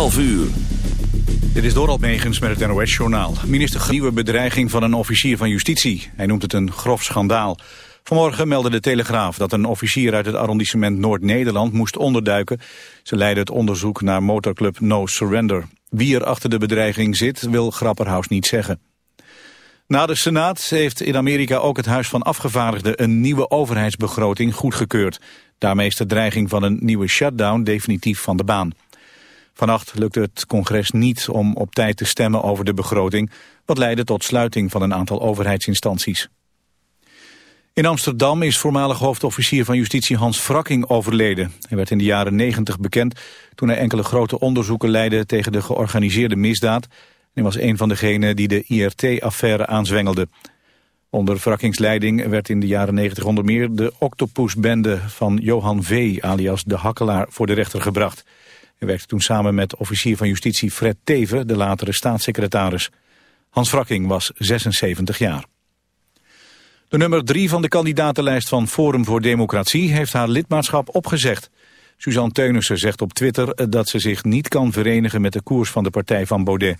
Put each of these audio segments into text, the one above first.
12 uur. Dit is Dorald Megens met het NOS-journaal. Minister nieuwe bedreiging van een officier van justitie. Hij noemt het een grof schandaal. Vanmorgen meldde de Telegraaf dat een officier uit het arrondissement Noord-Nederland moest onderduiken. Ze leidde het onderzoek naar motorclub No Surrender. Wie er achter de bedreiging zit, wil Grapperhaus niet zeggen. Na de Senaat heeft in Amerika ook het Huis van Afgevaardigden een nieuwe overheidsbegroting goedgekeurd. Daarmee is de dreiging van een nieuwe shutdown definitief van de baan. Vannacht lukte het congres niet om op tijd te stemmen over de begroting, wat leidde tot sluiting van een aantal overheidsinstanties. In Amsterdam is voormalig hoofdofficier van justitie Hans Frakking overleden. Hij werd in de jaren 90 bekend toen hij enkele grote onderzoeken leidde tegen de georganiseerde misdaad. Hij was een van degenen die de IRT-affaire aanzwengelde. Onder Frakkings leiding werd in de jaren 90 onder meer de Octopusbende van Johan V. alias de Hakkelaar voor de rechter gebracht. Hij werkte toen samen met officier van justitie Fred Teven, de latere staatssecretaris. Hans Frakking was 76 jaar. De nummer drie van de kandidatenlijst van Forum voor Democratie heeft haar lidmaatschap opgezegd. Suzanne Teunissen zegt op Twitter dat ze zich niet kan verenigen met de koers van de partij van Baudet.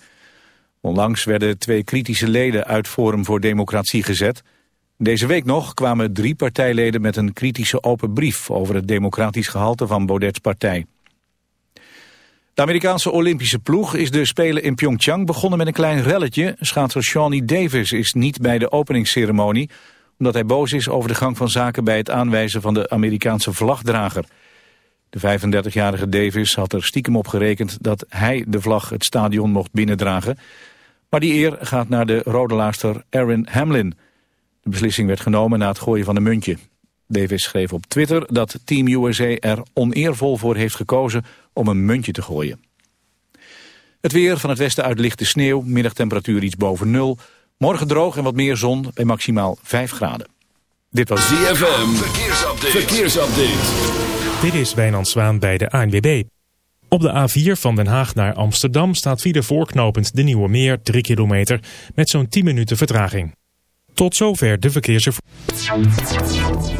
Onlangs werden twee kritische leden uit Forum voor Democratie gezet. Deze week nog kwamen drie partijleden met een kritische open brief over het democratisch gehalte van Baudets partij. De Amerikaanse Olympische ploeg is de Spelen in Pyeongchang begonnen met een klein relletje. Schaatser Shawnee Davis is niet bij de openingsceremonie... omdat hij boos is over de gang van zaken bij het aanwijzen van de Amerikaanse vlagdrager. De 35-jarige Davis had er stiekem op gerekend dat hij de vlag het stadion mocht binnendragen. Maar die eer gaat naar de rodelaarster Erin Hamlin. De beslissing werd genomen na het gooien van een muntje. Davis schreef op Twitter dat Team USA er oneervol voor heeft gekozen om een muntje te gooien. Het weer van het westen uit lichte sneeuw, middagtemperatuur iets boven nul. Morgen droog en wat meer zon bij maximaal 5 graden. Dit was ZFM, verkeersupdate. verkeersupdate. Dit is Wijnand Zwaan bij de ANWB. Op de A4 van Den Haag naar Amsterdam staat via voorknopend de Nieuwe Meer 3 kilometer met zo'n 10 minuten vertraging. Tot zover de verkeersinformatie.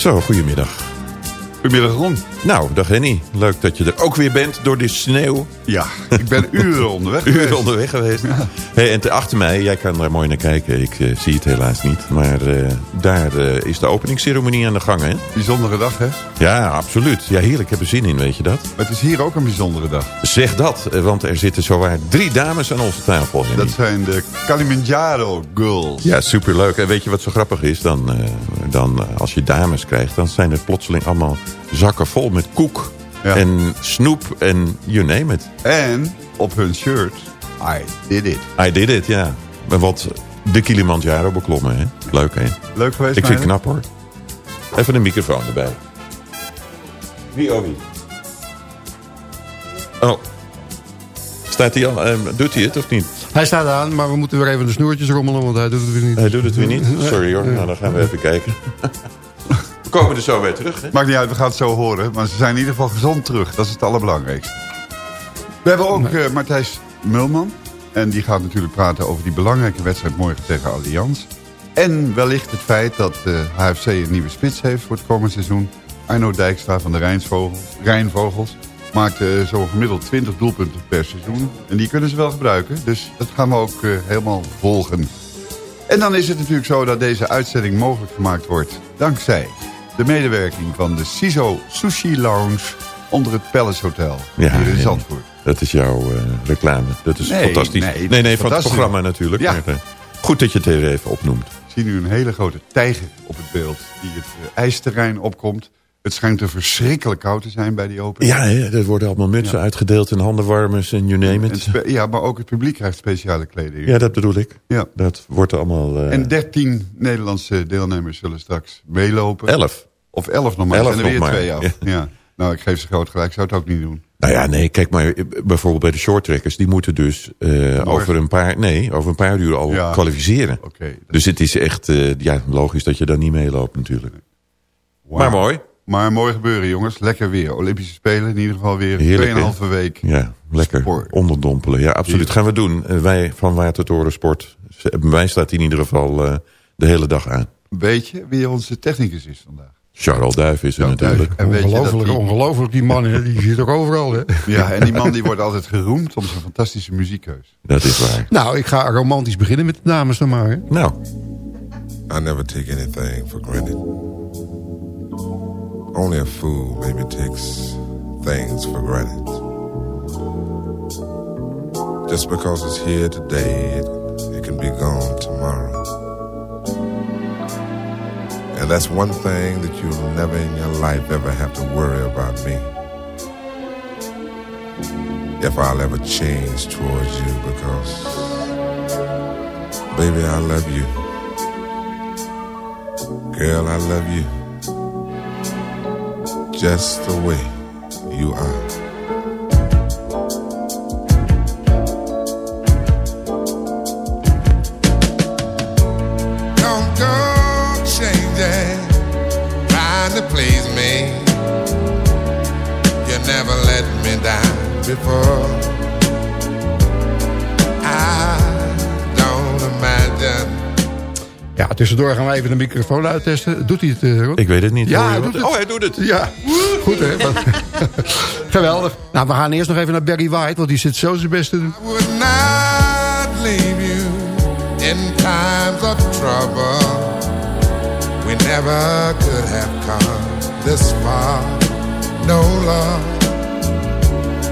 Zo, goedemiddag. Goedemiddag Ron. Nou, dag Henny. Leuk dat je er ook weer bent door de sneeuw. Ja, ik ben uren onderweg Uren geweest. onderweg geweest. Hey, en te achter mij, jij kan er mooi naar kijken. Ik eh, zie het helaas niet. Maar eh, daar eh, is de openingsceremonie aan de gang, hè? Bijzondere dag hè. Ja, absoluut. Ja, heerlijk. Ik heb er zin in, weet je dat? Maar het is hier ook een bijzondere dag. Zeg dat, want er zitten zowaar drie dames aan onze tafel. Henny. Dat zijn de Kalimanjaro Girls. Ja, superleuk. En weet je wat zo grappig is? Dan, dan als je dames krijgt, dan zijn er plotseling allemaal zakken vol met koek. Ja. En snoep en you name it. En op hun shirt, I did it. I did it, ja. Want de Kilimanjaro beklommen, hè? Leuk, hè? Leuk geweest, Ik vind het knap, hoor. Even een microfoon erbij. Wie, oh wie? Oh. Staat hij al? eh, doet hij het of niet? Hij staat aan, maar we moeten weer even de snoertjes rommelen, want hij doet het weer niet. Hij doet het weer niet? Sorry hoor, nou dan gaan we even kijken. We komen er zo weer terug, hè? Maakt niet uit, we gaan het zo horen. Maar ze zijn in ieder geval gezond terug. Dat is het allerbelangrijkste. We hebben ook eh Martijs Mulman. En die gaat natuurlijk praten over die belangrijke wedstrijd morgen tegen Allianz. En wellicht het feit dat de HFC een nieuwe spits heeft voor het komende seizoen. Arno Dijkstra van de Rijnvogels maakt eh, zo'n gemiddeld 20 doelpunten per seizoen. En die kunnen ze wel gebruiken. Dus dat gaan we ook eh, helemaal volgen. En dan is het natuurlijk zo dat deze uitzending mogelijk gemaakt wordt... dankzij de medewerking van de CISO Sushi Lounge... onder het Palace Hotel Ja, hier in. Zandvoort. Dat is jouw eh, reclame. Dat is Nee, fantastisch. nee, Nee, van het programma natuurlijk. Ja. Maar, eh, goed dat je het even opnoemt. Ik zie nu een hele grote tijger op het beeld... die het eh, ijsterrein opkomt. Het schijnt er verschrikkelijk koud te zijn bij die opening. Ja, hè, er worden allemaal mutsen uitgedeeld en handenwarmers en you name it. ja, maar ook het publiek krijgt speciale kleding. Ja, dat bedoel ik. Ja. Dat wordt allemaal... En 13 Nederlandse deelnemers zullen straks meelopen. elf. Of 11 nog maar. Elf zijn er nog weer maar. twee af. Ja. Ja. Nou, ik geef ze groot gelijk. Ik zou het ook niet doen. Nou ja, nee, kijk maar, bijvoorbeeld bij de shorttrekkers... die moeten dus eh, over, een paar, nee, over een paar uur al Ja. kwalificeren. Oké. Dus het is echt eh, ja, logisch dat je dan niet meeloopt natuurlijk. Maar mooi. Maar mooi gebeuren, jongens. Lekker weer. Olympische Spelen in ieder geval weer. Heerlijk, 2,5 week. Ja, lekker Sport. onderdompelen. Ja, absoluut. Gaan we doen. Eh, wij van Watertoren Sport. Mij staat in ieder geval de hele dag aan. Weet je wie onze technicus is vandaag? Charles Duif is er Charles Duif. natuurlijk. En weet je dat Ongelooflijk, die- ongelooflijk, die man, hè, die zit ook overal. Hè. Ja, en die man die wordt altijd geroemd om zijn fantastische muziekkeus. Dat is waar. Nou, ik ga romantisch beginnen met de dames dan maar. Hè. Nou, I never take anything for granted. Only a fool maybe takes things for granted. Just because it's here today, it, it can be gone tomorrow. And that's one thing that you'll never in your life ever have to worry about me. If I'll ever change towards you because, baby, I love you. Girl, I love you just the way you are. Down before. I don't imagine. Ja, tussendoor gaan we even de microfoon uittesten. Doet hij het, eh, ik weet het niet. Ja, hij doet het. Oh, hij doet het. Ja, goed hè. Geweldig. Nou, we gaan eerst nog even naar Barry White, want die zit zo zijn best te doen. I would not leave you in times of trouble. We never could have come this far. No love.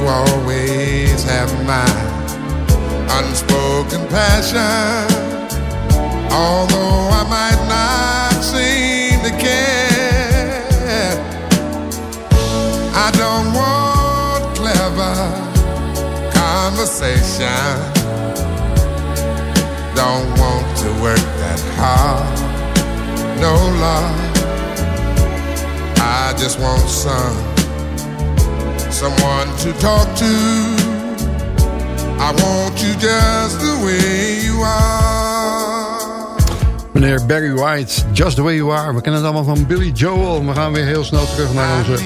you always have my unspoken passion. Although I might not seem to care, I don't want clever conversation. Don't want to work that hard. No love. I just want some someone to talk to. I want you just the way you are. Meneer Barry White, Just The Way You Are. We kennen het allemaal van Billy Joel. We gaan weer heel snel terug naar onze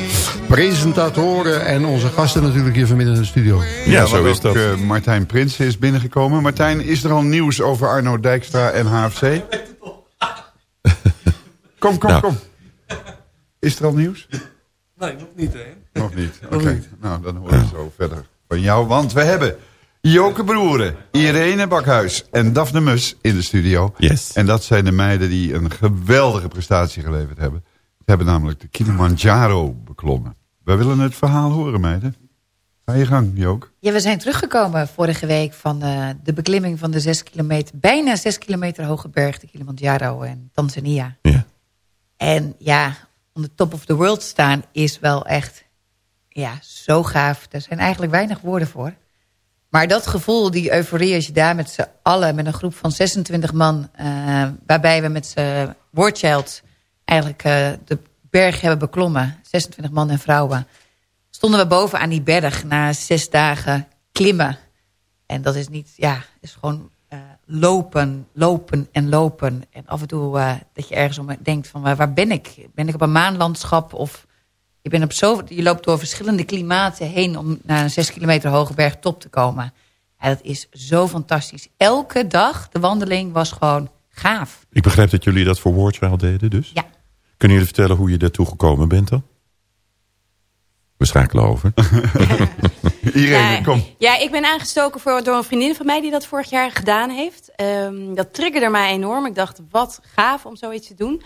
presentatoren... en onze gasten natuurlijk hier vanmiddag in de studio. Ja, zo is dat. ook, eh, Martijn Prins is binnengekomen. Martijn, is er al nieuws over Arno Dijkstra en HFC? Kom, kom, Nou. kom. Is er al nieuws? Nee, nog niet, hè? Nog niet. Oké, nou dan horen we zo verder van jou. Want we hebben Joke Broeren, Irene Bakhuis en Daphne Mus in de studio. Yes. En dat zijn de meiden die een geweldige prestatie geleverd hebben. Ze hebben namelijk de Kilimanjaro beklommen. Wij willen het verhaal horen, meiden. Ga je gang, Jook. Ja, we zijn teruggekomen vorige week van eh, de beklimming van de zes kilometer, bijna zes kilometer hoge berg, de Kilimanjaro in Tanzania. Ja. En ja, on the top of the world staan is wel echt ja, zo gaaf. Er zijn eigenlijk weinig woorden voor. Maar dat gevoel, die euforie als je daar met z'n allen, met een groep van 26 man, eh, waarbij we met z'n Warchild eigenlijk eh, de berg hebben beklommen, 26 man en vrouwen, stonden we boven aan die berg na zes dagen klimmen. En dat is niet, ja, is gewoon eh, lopen, lopen en lopen. En af en toe dat je ergens om denkt van waar ben ik? Ben ik op een maanlandschap of je, bent op zo, je loopt door verschillende klimaten heen om naar een zes kilometer hoge berg top te komen. En dat is zo fantastisch. Elke dag, de wandeling was gewoon gaaf. Ik begrijp dat jullie dat voor Wardchild deden dus? Ja. Kunnen jullie vertellen hoe je daartoe gekomen bent dan? We schakelen over. Irene, Ja, kom. Ja, ik ben aangestoken voor, door een vriendin van mij die dat vorig jaar gedaan heeft. Ehm, dat triggerde mij enorm. Ik dacht, wat gaaf om zoiets te doen.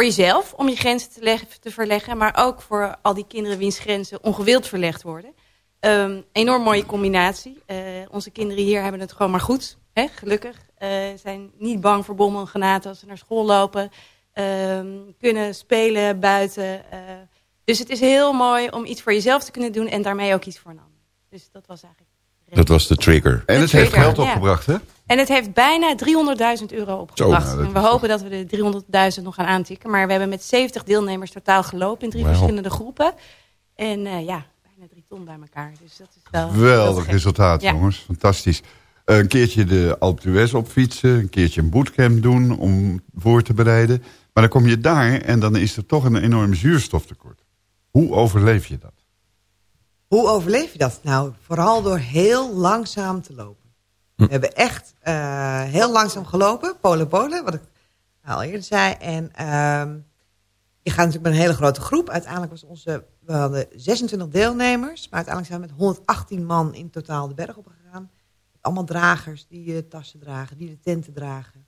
Voor jezelf, om je grenzen te, leggen, te verleggen. Maar ook voor al die kinderen wiens grenzen ongewild verlegd worden. Ehm, enorm mooie combinatie. Eh, onze kinderen hier hebben het gewoon maar goed. Hè, gelukkig. Eh, zijn niet bang voor bommen en granaten als ze naar school lopen. Ehm, kunnen spelen buiten. eh. dus het is heel mooi om iets voor jezelf te kunnen doen. En daarmee ook iets voor een ander. Dus dat was eigenlijk... Dat was de trigger. En het heeft geld opgebracht, hè? En het heeft bijna 300.000 euro opgebracht. Zo, nou, dat en we hopen dat we de 300.000 nog gaan aantikken. Maar we hebben met 70 deelnemers totaal gelopen in drie verschillende groepen. En eh, ja, bijna drie ton bij elkaar. Dus dat is wel... Geweldig resultaat, Ja. jongens. Fantastisch. Een keertje de Alpe d'Huez opfietsen. Een keertje een bootcamp doen om voor te bereiden. Maar dan kom je daar en dan is er toch een enorm zuurstoftekort. Hoe overleef je dat? Hoe overleef je dat? Nou, vooral door heel langzaam te lopen. We hebben echt eh, heel langzaam gelopen, polen polen, wat ik al eerder zei. En ehm, je gaat natuurlijk met een hele grote groep. Uiteindelijk was onze, we hadden 26 deelnemers, maar uiteindelijk zijn we met 118 man in totaal de berg opgegaan. Allemaal dragers die eh, tassen dragen, die de tenten dragen.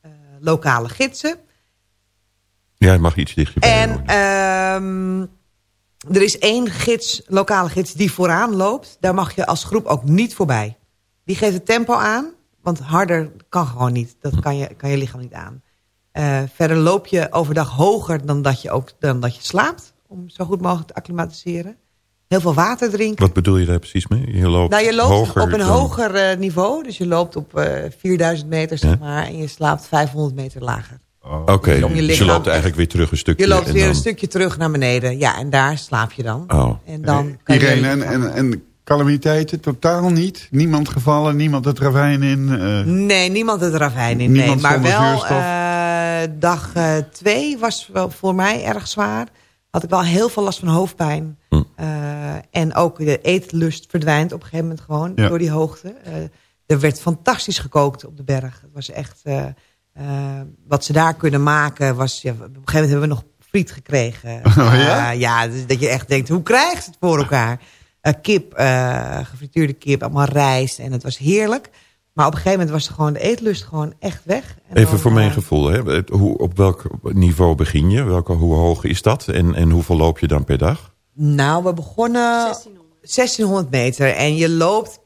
Eh, lokale gidsen. Ja, je mag iets dichterbij. En er is één gids, lokale gids die vooraan loopt. Daar mag je als groep ook niet voorbij. Die geeft het tempo aan, want harder kan gewoon niet. Dat kan je, kan je lichaam niet aan. Eh, verder loop je overdag hoger dan dat je, ook, dan dat je slaapt. Om zo goed mogelijk te acclimatiseren. Heel veel water drinken. Wat bedoel je daar precies mee? Je loopt, Nou, je loopt op een dan- hoger eh, niveau. Dus je loopt op eh 4000 meter, zeg Ja. maar. En je slaapt 500 meter lager. Oké, om je dus je loopt eigenlijk weer terug een stukje. Je loopt en weer dan- een stukje terug naar beneden. Ja, en daar slaap je dan. Oh. En dan kan je Irene, en, en, en calamiteiten totaal niet? Niemand gevallen, niemand het ravijn in? eh, Nee, niemand het ravijn in. Nee. Niemand Maar zonder wel, zuurstof? eh, dag eh, twee was wel voor mij erg zwaar. Had ik wel heel veel last van hoofdpijn. Hm. Eh, en ook de eetlust verdwijnt op een gegeven moment gewoon Ja. door die hoogte. Eh, er werd fantastisch gekookt op de berg. Het was echt... eh, eh, wat ze daar kunnen maken was... Ja, op een gegeven moment hebben we nog friet gekregen. Oh, ja? Eh, ja, dus dat je echt denkt, hoe krijgt ze het voor elkaar? Eh, kip, eh, gefrituurde kip, allemaal rijst. En het was heerlijk. Maar op een gegeven moment was er gewoon de eetlust gewoon echt weg. En Even dan, voor mijn gevoel, hè? Hoe, op welk niveau begin je? Welke, hoe hoog is dat? En, en hoeveel loop je dan per dag? Nou, we begonnen 1600 meter. En je loopt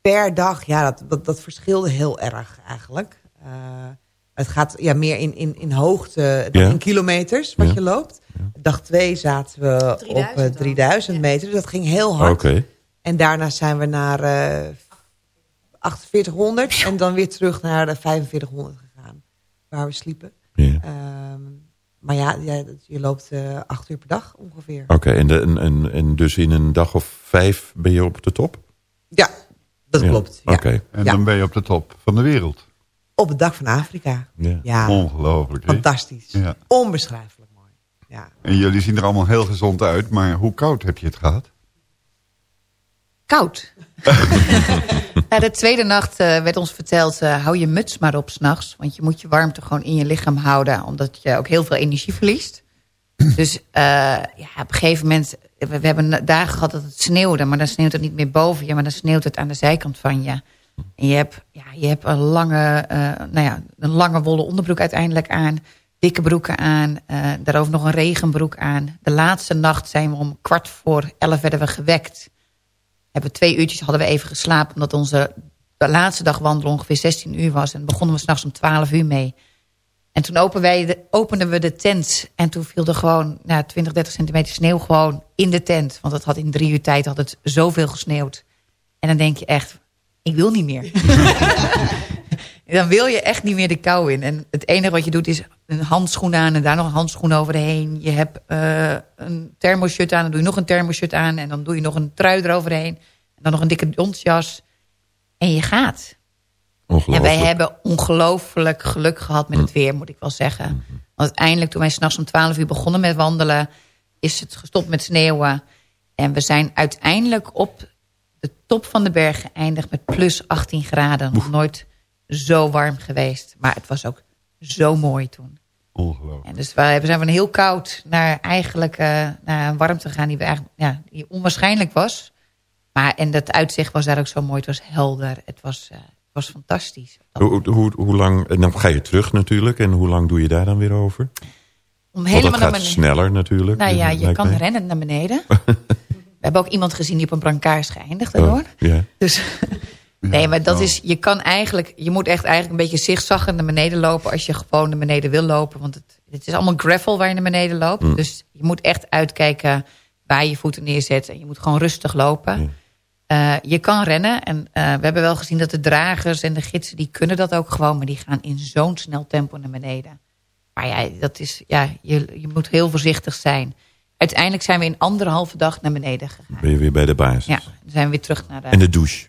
per dag, ja, dat, dat, dat verschilde heel erg eigenlijk. Eh, het gaat ja, meer in, in, in hoogte dan Ja. in kilometers wat Ja. je loopt. Dag twee zaten we 3000 op eh, al. 3000 meter. Dus dat ging heel hard. Oké. En daarna zijn we naar eh 4800 en dan weer terug naar de 4500 gegaan. Waar we sliepen. Ja. Ehm, maar ja, je loopt eh acht uur per dag ongeveer. Oké, en, de- en, en, en dus in een dag of vijf ben je op de top? Ja, dat Ja. klopt. Ja. Oké. en Ja. dan ben je op de top van de wereld. Op de dag van Afrika. Ja. Ja, Ongelooflijk. fantastisch. Ja. Onbeschrijfelijk mooi. Ja. En jullie zien er allemaal heel gezond uit. Maar hoe koud heb je het gehad? Koud. ja, de tweede nacht eh, werd ons verteld, eh, hou je muts maar op s'nachts. Want je moet je warmte gewoon in je lichaam houden. Omdat je ook heel veel energie verliest. Dus eh, ja, op een gegeven moment we, we hebben dagen gehad dat het sneeuwde, maar dan sneeuwt het niet meer boven je, maar dan sneeuwt het aan de zijkant van je. Je hebt, ja, je hebt een lange, eh, nou ja, een lange wollen onderbroek uiteindelijk aan, dikke broeken aan, eh, daarover nog een regenbroek aan. De laatste nacht zijn we om kwart voor elf werden we gewekt. Hebben we twee uurtjes hadden we even geslapen, omdat onze de laatste dag wandelen ongeveer 16 uur was. En begonnen we s'nachts om 12 uur mee. En toen openden, wij de, openden we de tent. En toen viel er gewoon nou, 20, 30 centimeter sneeuw gewoon in de tent. Want het had in drie uur tijd had het zoveel gesneeuwd. En dan denk je echt, ik wil niet meer. dan wil je echt niet meer de kou in. En het enige wat je doet is een handschoen aan en daar nog een handschoen overheen. Je hebt uh, een thermoshirt aan, dan doe je nog een thermoshirt aan. En dan doe je nog een trui eroverheen. En dan nog een dikke donsjas. En je gaat. En wij hebben ongelooflijk geluk gehad met het weer, moet ik wel zeggen. Want uiteindelijk, toen wij s'nachts om 12 uur begonnen met wandelen... is het gestopt met sneeuwen. En we zijn uiteindelijk op de top van de berg geëindigd met plus 18 graden. Nog nooit zo warm geweest. Maar het was ook zo mooi toen. Ongelooflijk. En dus wij zijn van heel koud naar eigenlijk uh, naar een warmte gaan die, we eigenlijk, ja, die onwaarschijnlijk was. Maar en dat uitzicht was daar ook zo mooi. Het was helder. Het was, uh, het was fantastisch. Hoe, hoe, hoe lang, en dan ga je terug natuurlijk. En hoe lang doe je daar dan weer over? Om Want helemaal dat naar gaat beneden. sneller natuurlijk. Nou ja, je kan rennen naar beneden. We hebben ook iemand gezien die op een brancard is geëindigd daardoor. Oh, ja. Dus nee, maar dat is, je kan eigenlijk, je moet echt eigenlijk een beetje zigzaggen naar beneden lopen als je gewoon naar beneden wil lopen. Want het, het is allemaal gravel waar je naar beneden loopt. Mm. Dus je moet echt uitkijken waar je je voeten neerzet. En je moet gewoon rustig lopen. Eh, je kan rennen. En eh, we hebben wel gezien dat de dragers en de gidsen, die kunnen dat ook gewoon. Maar die gaan in zo'n snel tempo naar beneden. Maar ja, dat is, ja je, je moet heel voorzichtig zijn. Uiteindelijk zijn we in anderhalve dag naar beneden gegaan. Ben je weer bij de basis. Ja, dan zijn we weer terug naar de... En de douche.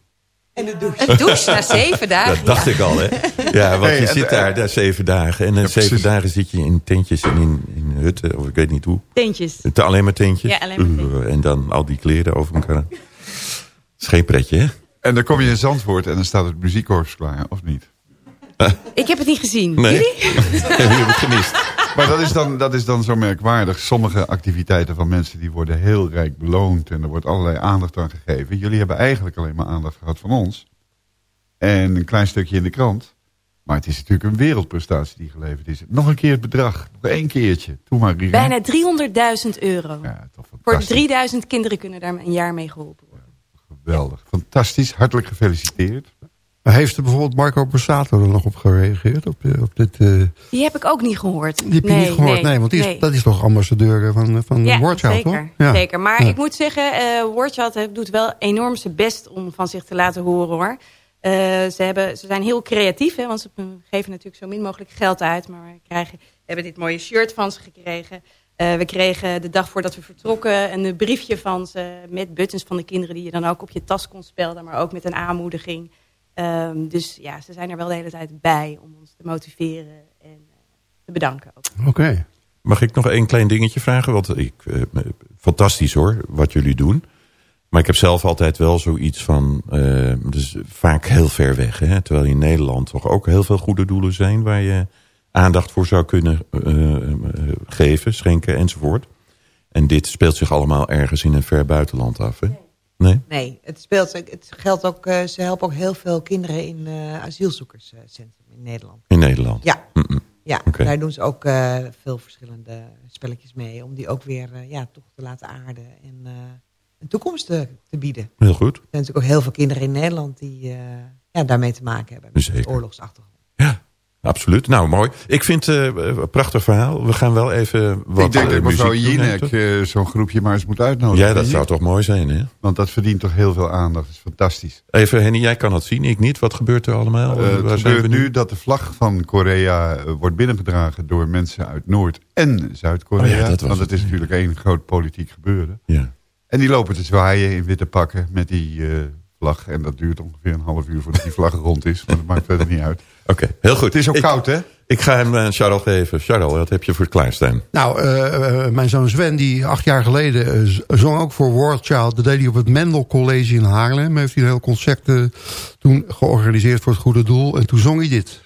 En de douche. Een douche na zeven dagen. Dat dacht ja. ik al, hè? Ja, want je zit daar, daar zeven dagen. En in Ja, zeven precies. dagen zit je in tentjes en in, in hutten, of ik weet niet hoe. Teentjes. Het- Alleen maar tentjes. Ja, alleen maar En dan al die kleren over elkaar. Dat is geen pretje, hè? En dan kom je in Zandvoort en dan staat het muziekkorps klaar, of niet? Ik heb het niet gezien. Nee. Jullie? Heb je het gemist? Maar dat is, dan, dat is dan zo merkwaardig. Sommige activiteiten van mensen die worden heel rijk beloond... en er wordt allerlei aandacht aan gegeven. Jullie hebben eigenlijk alleen maar aandacht gehad van ons. En een klein stukje in de krant. Maar het is natuurlijk een wereldprestatie die geleverd is. Nog een keer het bedrag. Nog één keertje. Doe maar. Bijna 300.000 euro. Ja, toch Voor fantastisch. 3000 kinderen kunnen daar een jaar mee geholpen worden. Geweldig. Fantastisch. Hartelijk gefeliciteerd. Heeft er bijvoorbeeld Marco Borsato er nog op gereageerd? Op, eh, op dit, eh, Die heb ik ook niet gehoord. die heb je niet gehoord? Nee, want die is, nee. dat is toch ambassadeur van, van Ja, zeker. hoor? Ja. zeker. Maar Ja. ik moet zeggen, eh eh, doet wel enorm zijn best om van zich te laten horen hoor. Eh, ze, hebben, ze zijn heel creatief, hè, want ze geven natuurlijk zo min mogelijk geld uit. Maar we, krijgen, hebben dit mooie shirt van ze gekregen. Eh, we kregen de dag voordat we vertrokken een briefje van ze met buttons van de kinderen... die je dan ook op je tas kon spelden, maar ook met een aanmoediging. Ehm, dus ja, ze zijn er wel de hele tijd bij om ons te motiveren en eh, te bedanken ook. Oké. Mag ik nog één klein dingetje vragen? Want ik, eh, fantastisch hoor, wat jullie doen. Maar ik heb zelf altijd wel zoiets van... dus vaak heel ver weg. Hè? Terwijl in Nederland toch ook heel veel goede doelen zijn... waar je aandacht voor zou kunnen eh, geven, schenken enzovoort. En dit speelt zich allemaal ergens in een ver buitenland af. Hè? Nee? Nee, het, speelt, het geldt ook, eh, ze helpen ook heel veel kinderen in eh asielzoekerscentrum in Nederland. In Nederland? Ja, ja daar doen ze ook eh, veel verschillende spelletjes mee. Om die ook weer ja, toch te laten aarden en een toekomst te, te bieden. Heel goed. Er zijn natuurlijk ook heel veel kinderen in Nederland die ja, daarmee te maken hebben. Met Zeker. oorlogsachtergrond. Absoluut. Nou, mooi. Ik vind het eh, een prachtig verhaal. We gaan wel even wat ik denk eh, dat mevrouw Jinek eh, zo'n groepje maar eens moet uitnodigen. Ja, dat zou toch mooi zijn, hè? Want dat verdient toch heel veel aandacht. Dat is fantastisch. Even, Henny, jij kan het zien, ik niet. Wat gebeurt er allemaal? Eh, Waar het zijn gebeurt we nu dat de vlag van Korea eh, wordt binnengedragen door mensen uit Noord- en Zuid-Korea. Oh ja, dat was want het is natuurlijk één groot politiek gebeuren. Ja. En die lopen te zwaaien in witte pakken met die eh, vlag. En dat duurt ongeveer een half uur voordat die vlag rond is. Maar dat maakt verder niet uit. Oké, heel goed. Het is ook Ik- koud, hè? Ik ga hem aan Charles geven. Charles, wat heb je voor klaarstaan? Nou, eh, eh, mijn zoon Sven, die acht jaar geleden eh, zong ook voor World Child. Dat deed hij op het Mendel College in Haarlem. Heeft hij een heel concert eh, toen georganiseerd voor het goede doel. En toen zong hij dit.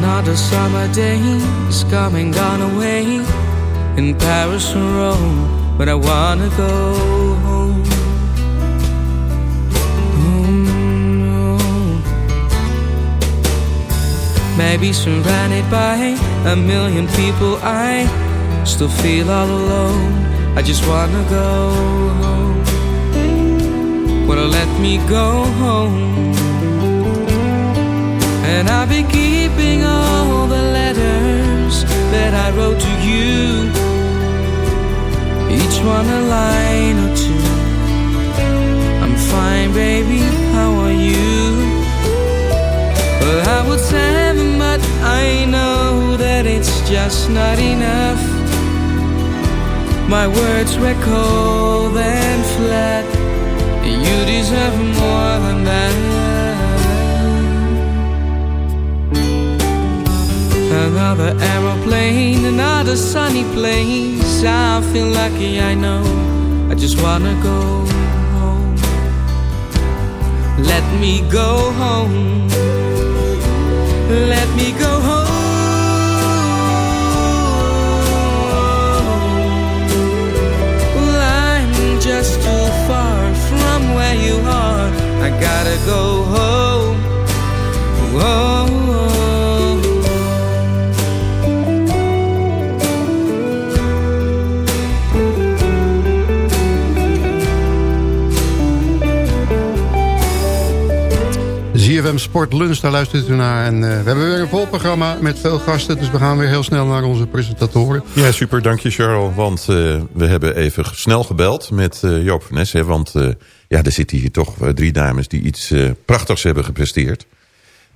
The summer days come and gone away in Paris or Rome, but I wanna go home. Home. Maybe surrounded by a million people, I still feel all alone. I just wanna go home. Well, let me go home. And I'll be keeping all the letters that I wrote to you. Each one a line or two. I'm fine, baby. How are you? Well, I would say but I know that it's just not enough. My words were cold and flat. You deserve more than that. Another aeroplane, another sunny place. I feel lucky, I know. I just wanna go home. Let me go home. Let me go home. I'm just too far from where you are. I gotta go home. Whoa. ZFM Sport Lunch, daar luistert u naar. En eh, we hebben weer een vol programma met veel gasten. Dus we gaan weer heel snel naar onze presentatoren. Ja, super. Dank je, Charles. Want uh, we hebben even snel gebeld met uh, Joop van Ness. Hè, want ja, er zitten hier toch drie dames die iets prachtigs hebben gepresteerd.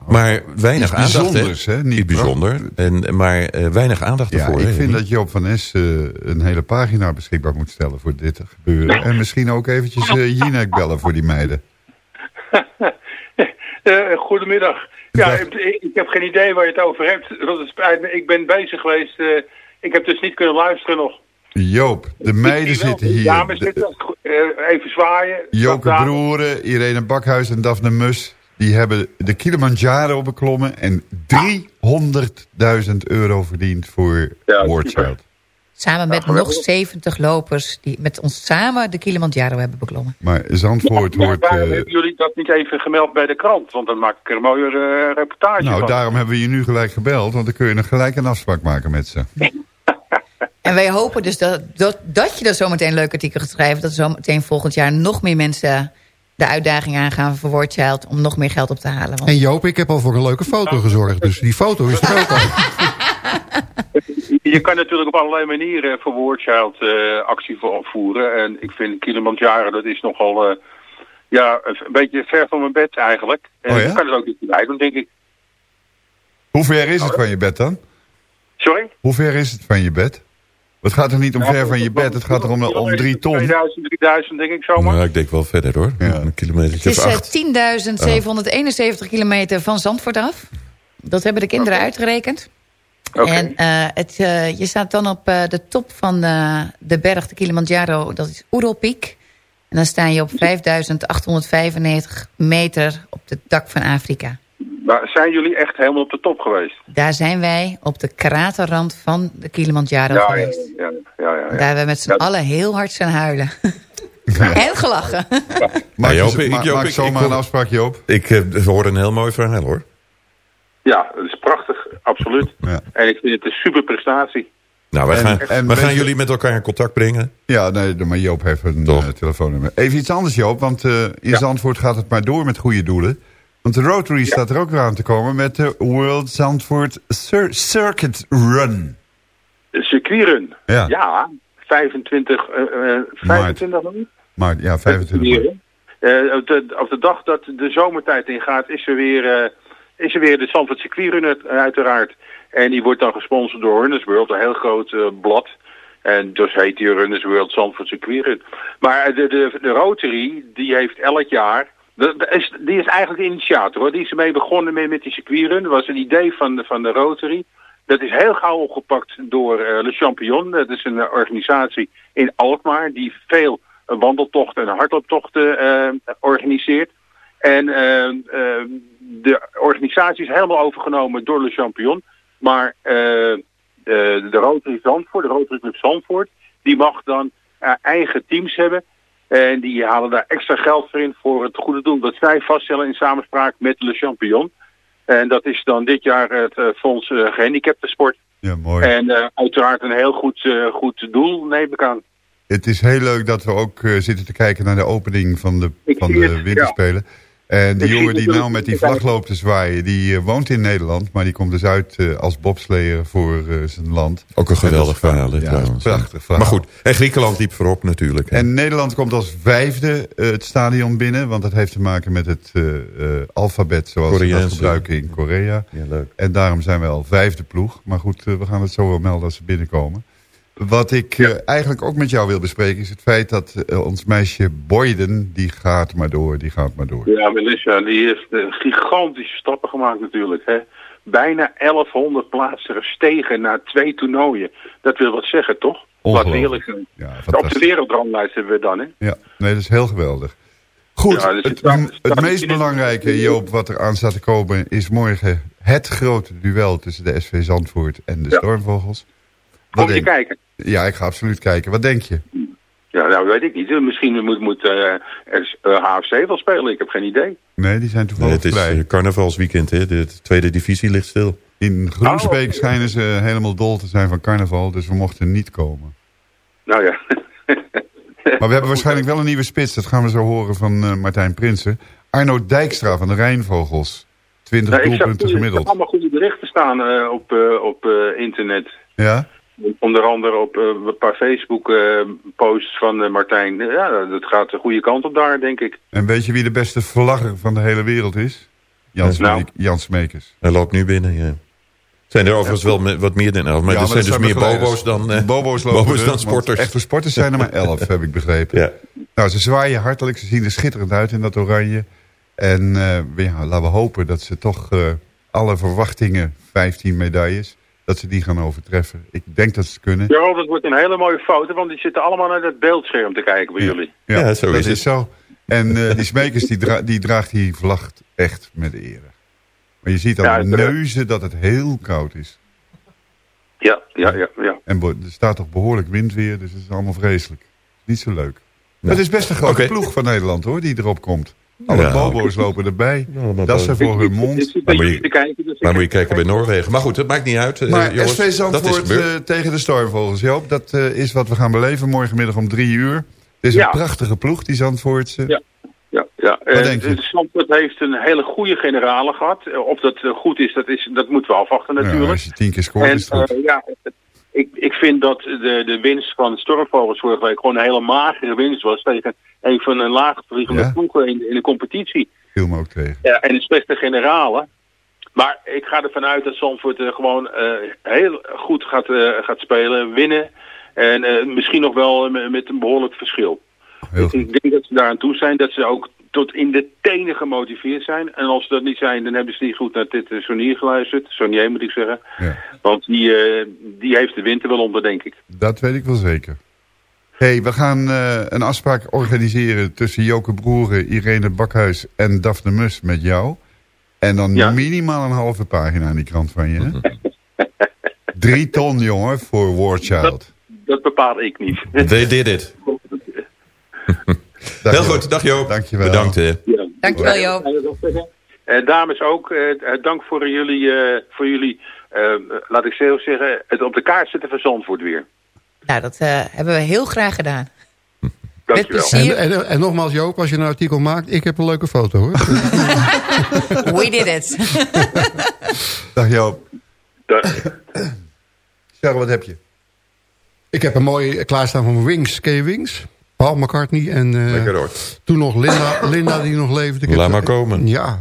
Maar weinig Iets aandacht. bijzonders, hè? Niet Niet bijzonder. En, maar weinig aandacht Ja, ervoor. ik hè, vind dat Joop van Nes eh, een hele pagina beschikbaar moet stellen voor dit gebeuren. En misschien ook eventjes eh Jinek bellen voor die meiden. Eh, goedemiddag. Ja, ik, ik heb geen idee waar je het over hebt. Dat me. Ik ben bezig geweest. eh, ik heb dus niet kunnen luisteren nog. Joop, de meiden zitten hier. De- zitten, eh, even zwaaien. Joke. Broeren, Irene Bakhuis en Daphne Mus... die hebben de Kilimanjaro beklommen... en 300.000 euro verdiend voor Child. Samen met nog 70 lopers die met ons samen de Kilimanjaro hebben beklommen. Maar Zandvoort Maar hoort... waarom eh, hebben jullie dat niet even gemeld bij de krant? Want dan maak ik er een mooie eh, reportage nou, van. daarom hebben we je nu gelijk gebeld... want dan kun je nog gelijk een afspraak maken met ze. En wij hopen dus dat, dat, dat je er zometeen een leuk artikel gaat schrijven. Dat zometeen volgend jaar nog meer mensen de uitdaging aangaan voor World Child... om nog meer geld op te halen. Want En Joop, ik heb al voor een leuke foto gezorgd. Dus die foto is er ook al. Je kan natuurlijk op allerlei manieren voor War Child eh, actie vo- voeren. En ik vind Kilimanjaro, dat is nogal eh, ja, een beetje ver van mijn bed eigenlijk. En Oh ja? ik kan het ook niet bij doen, denk ik. Hoe ver is het van je bed dan? Sorry? Hoe ver is het van je bed? Het gaat er niet om ver van je bed, het gaat er om, om drie ton. 2000, 3000 denk ik zomaar. Ja, ik denk wel verder hoor. Een kilometer het is acht. eh, 10.771 kilometer van Zandvoort af. Dat hebben de kinderen uitgerekend. En eh, het, eh, je staat dan op eh, de top van eh, de berg, de Kilimanjaro. Dat is Oeralpiek. En dan sta je op 5.895 meter op het dak van Afrika. Maar zijn jullie echt helemaal op de top geweest? Daar zijn wij op de kraterrand van de Kilimanjaro ja, ja, geweest. ja, ja, ja, ja. Daar hebben we met z'n Ja. allen heel hard zijn huilen. en gelachen. Maak, Joop, ik- Joop, maak ik- zomaar ik- een afspraak, Joop. Ik eh, hoorde een heel mooi verhaal hoor. Ja, dat is prachtig, absoluut. En ik vind het een super prestatie. Nou, wij En- gaan, en wij gaan jullie met elkaar in contact brengen. Ja, nee, maar Joop heeft een eh, telefoonnummer. Even iets anders, Joop, want eh, in Zandvoort gaat het maar door met goede doelen. Want de Rotary staat er ook weer aan te komen met de World Zandvoort Cir- Circuit Run. De circuitrun. Ja. 25, eh, eh, 25 nog? Maar ja, 25 maart. Eh, op, de, op de dag dat de zomertijd ingaat, is er weer, eh, is er weer de Zandvoort circuitrun uit- uiteraard. En die wordt dan gesponsord door Runners World, een heel groot eh, blad. En dus heet die Runners World Zandvoort. Maar de, de, de Rotary, die heeft elk jaar... die is eigenlijk de initiator hoor. Die is ermee begonnen met, die circuitrun. Dat was een idee van de, van de Rotary. Dat is heel gauw opgepakt door eh, Le Champion. Dat is een eh, organisatie in Alkmaar die veel eh, wandeltochten en hardlooptochten eh, organiseert. En eh, eh, de organisatie is helemaal overgenomen door Le Champion. Maar eh, eh, de Rotary Zandvoort, de Rotary Club Zandvoort, die mag dan eh, eigen teams hebben. En die halen daar extra geld voor in voor het goede doel. Dat zij vaststellen in samenspraak met Le Champion. En dat is dan dit jaar het eh, Fonds eh, Gehandicaptensport. Ja, mooi. En uiteraard een heel goed, goed doel, neem ik aan. Het is heel leuk dat we ook zitten te kijken naar de opening van de, Ik van de het, winterspelen. En die Ik zie jongen die nou met die vlag loopt te zwaaien, die eh, woont in Nederland, maar die komt dus uit eh, als bobsleer voor eh, zijn land. Ook een geweldig verhaal, Ja, trouwens. prachtig verhaal. Maar goed, en Griekenland liep voorop natuurlijk. hè. En Nederland komt als vijfde eh, het stadion binnen, want dat heeft te maken met het eh, eh, alfabet zoals we dat gebruiken in Korea. Ja, leuk. En daarom zijn we al vijfde ploeg. Maar goed, eh, we gaan het zo wel melden als ze binnenkomen. Wat ik eh, eigenlijk ook met jou wil bespreken is het feit dat eh, ons meisje Boyden, die gaat maar door, die gaat maar door. Ja, Melissa, die heeft eh, gigantische stappen gemaakt natuurlijk. Hè. Bijna 1100 plaatsen gestegen na twee toernooien. Dat wil wat zeggen, toch? Ongelooflijk. eerlijk zijn. Ja, Op de wereldranglijst hebben we dan, hè? Ja, nee, dat is heel geweldig. Goed, Ja, dus het, het staat- het staat meest belangrijke, Joop, wat er aan staat te komen... is morgen het grote duel tussen de SV Zandvoort en de. Stormvogels. Kom je kijken? Ja, ik ga absoluut kijken. Wat denk je? Ja, nou weet ik niet. Misschien moet, moet eh, er, eh, HFC wel spelen. Ik heb geen idee. Nee, die zijn Nee, toevallig het is eh, carnavalsweekend, hè. De tweede divisie ligt stil. In Groesbeek Oh. schijnen ze helemaal dol te zijn van carnaval, dus we mochten niet komen. Nou ja. Maar we hebben waarschijnlijk wel een nieuwe spits. Dat gaan we zo horen van eh, Martijn Prinsen. Arno Dijkstra van de Rijnvogels. 20 Nou, ik zag doelpunten gemiddeld. allemaal goede berichten staan eh, op, eh, op eh, internet. Ja? Onder andere op eh, een paar Facebook-posts van eh, Martijn. Ja, dat gaat de goede kant op daar, denk ik. En weet je wie de beste vlagger van de hele wereld is? Jan, Nou. Smeek- Jan Smekers. Hij loopt nu binnen, ja. Zijn er overigens wel wat meer dan elf, maar Ja, er zijn dus meer bobo's dan, eh, Bobo's, lopen bobo's dan sporters. Echte sporters zijn er maar elf, heb ik begrepen. Ja. Nou, ze zwaaien hartelijk. Ze zien er schitterend uit in dat oranje. En eh, ja, laten we hopen dat ze toch eh, alle verwachtingen, 15 medailles, dat ze die gaan overtreffen. Ik denk dat ze het kunnen. Ja, dat wordt een hele mooie foto, want die zitten allemaal naar dat beeldscherm te kijken bij jullie. Ja, zo dat is het. zo. En eh, die Smekers die, dra- die draagt die vlag echt met ere. Maar je ziet aan Ja, de uiteraard. neuzen dat het heel koud is. Ja, ja, ja. ja. En er staat toch behoorlijk wind weer, dus het is allemaal vreselijk. Niet zo leuk. Maar het is best een grote ploeg van Nederland hoor, die erop komt. Alle Ja. bobo's lopen erbij. Dat ze bobo's. voor hun mond. Maar moet je- kijken. Dus Maar moet je kijken bij Noorwegen. Maar goed, het maakt niet uit. eh, Maar jongens, SV dat is Zandvoort eh, tegen de Stormvogels, Joop. Dat eh, is wat we gaan beleven morgenmiddag om drie uur. Het is Ja. een prachtige ploeg, die Zandvoortse. Ja. Ja, ja. Wat Eh, denk je? de Zandvoort heeft een hele goede generale gehad. Eh, Of dat goed is, dat, is, dat moeten we afwachten Ja, natuurlijk. als je tien keer scoort, en is het goed. ja, ik, ik vind dat de, de winst van Stormvogels vorige week gewoon een hele magere winst was tegen een van een laagvliegende Ja. ploegen in, in de competitie. Viel me ook tegen. Ja, en een slechte generale. Maar ik ga ervan uit dat Zandvoort eh, gewoon eh, heel goed gaat, eh, gaat spelen, winnen. En misschien nog wel met, een behoorlijk verschil. Goed. ik denk dat ze daar aan toe zijn, dat ze ook tot in de tenen gemotiveerd zijn. En als ze dat niet zijn, dan hebben ze niet goed naar dit uh, Sonier geluisterd. Sonier moet ik zeggen. Ja. Want die, eh, die heeft de winter wel onder, denk ik. Dat weet ik wel zeker. hey, we gaan eh, een afspraak organiseren tussen Joke Broeren, Irene Bakhuis en Daphne Mus met jou. En dan Ja. minimaal een halve pagina in die krant van je. Hè? Drie ton, jongen, voor War Child. Dat bepaal ik niet. They did it. Dag, Heel Joop. goed, dag Joop. Dankjewel. Bedankt. hè. Ja. Dankjewel Joop. Eh, dames ook, eh, eh, dank voor jullie, eh, voor jullie eh, laat ik zo zeggen, het op de kaart zetten van Zandvoort weer. Nou, dat eh, hebben we heel graag gedaan. Met Dankjewel. plezier. En, en, en nogmaals Joop, als je een artikel maakt, ik heb een leuke foto hoor. We did it. Dag Joop. Da- Charles, wat heb je? ik heb een mooie klaarstaan van Wings. Ken je Wings? Paul McCartney en eh, toen nog Linda, Linda die nog leefde. Ik heb- Laat maar komen. Ja.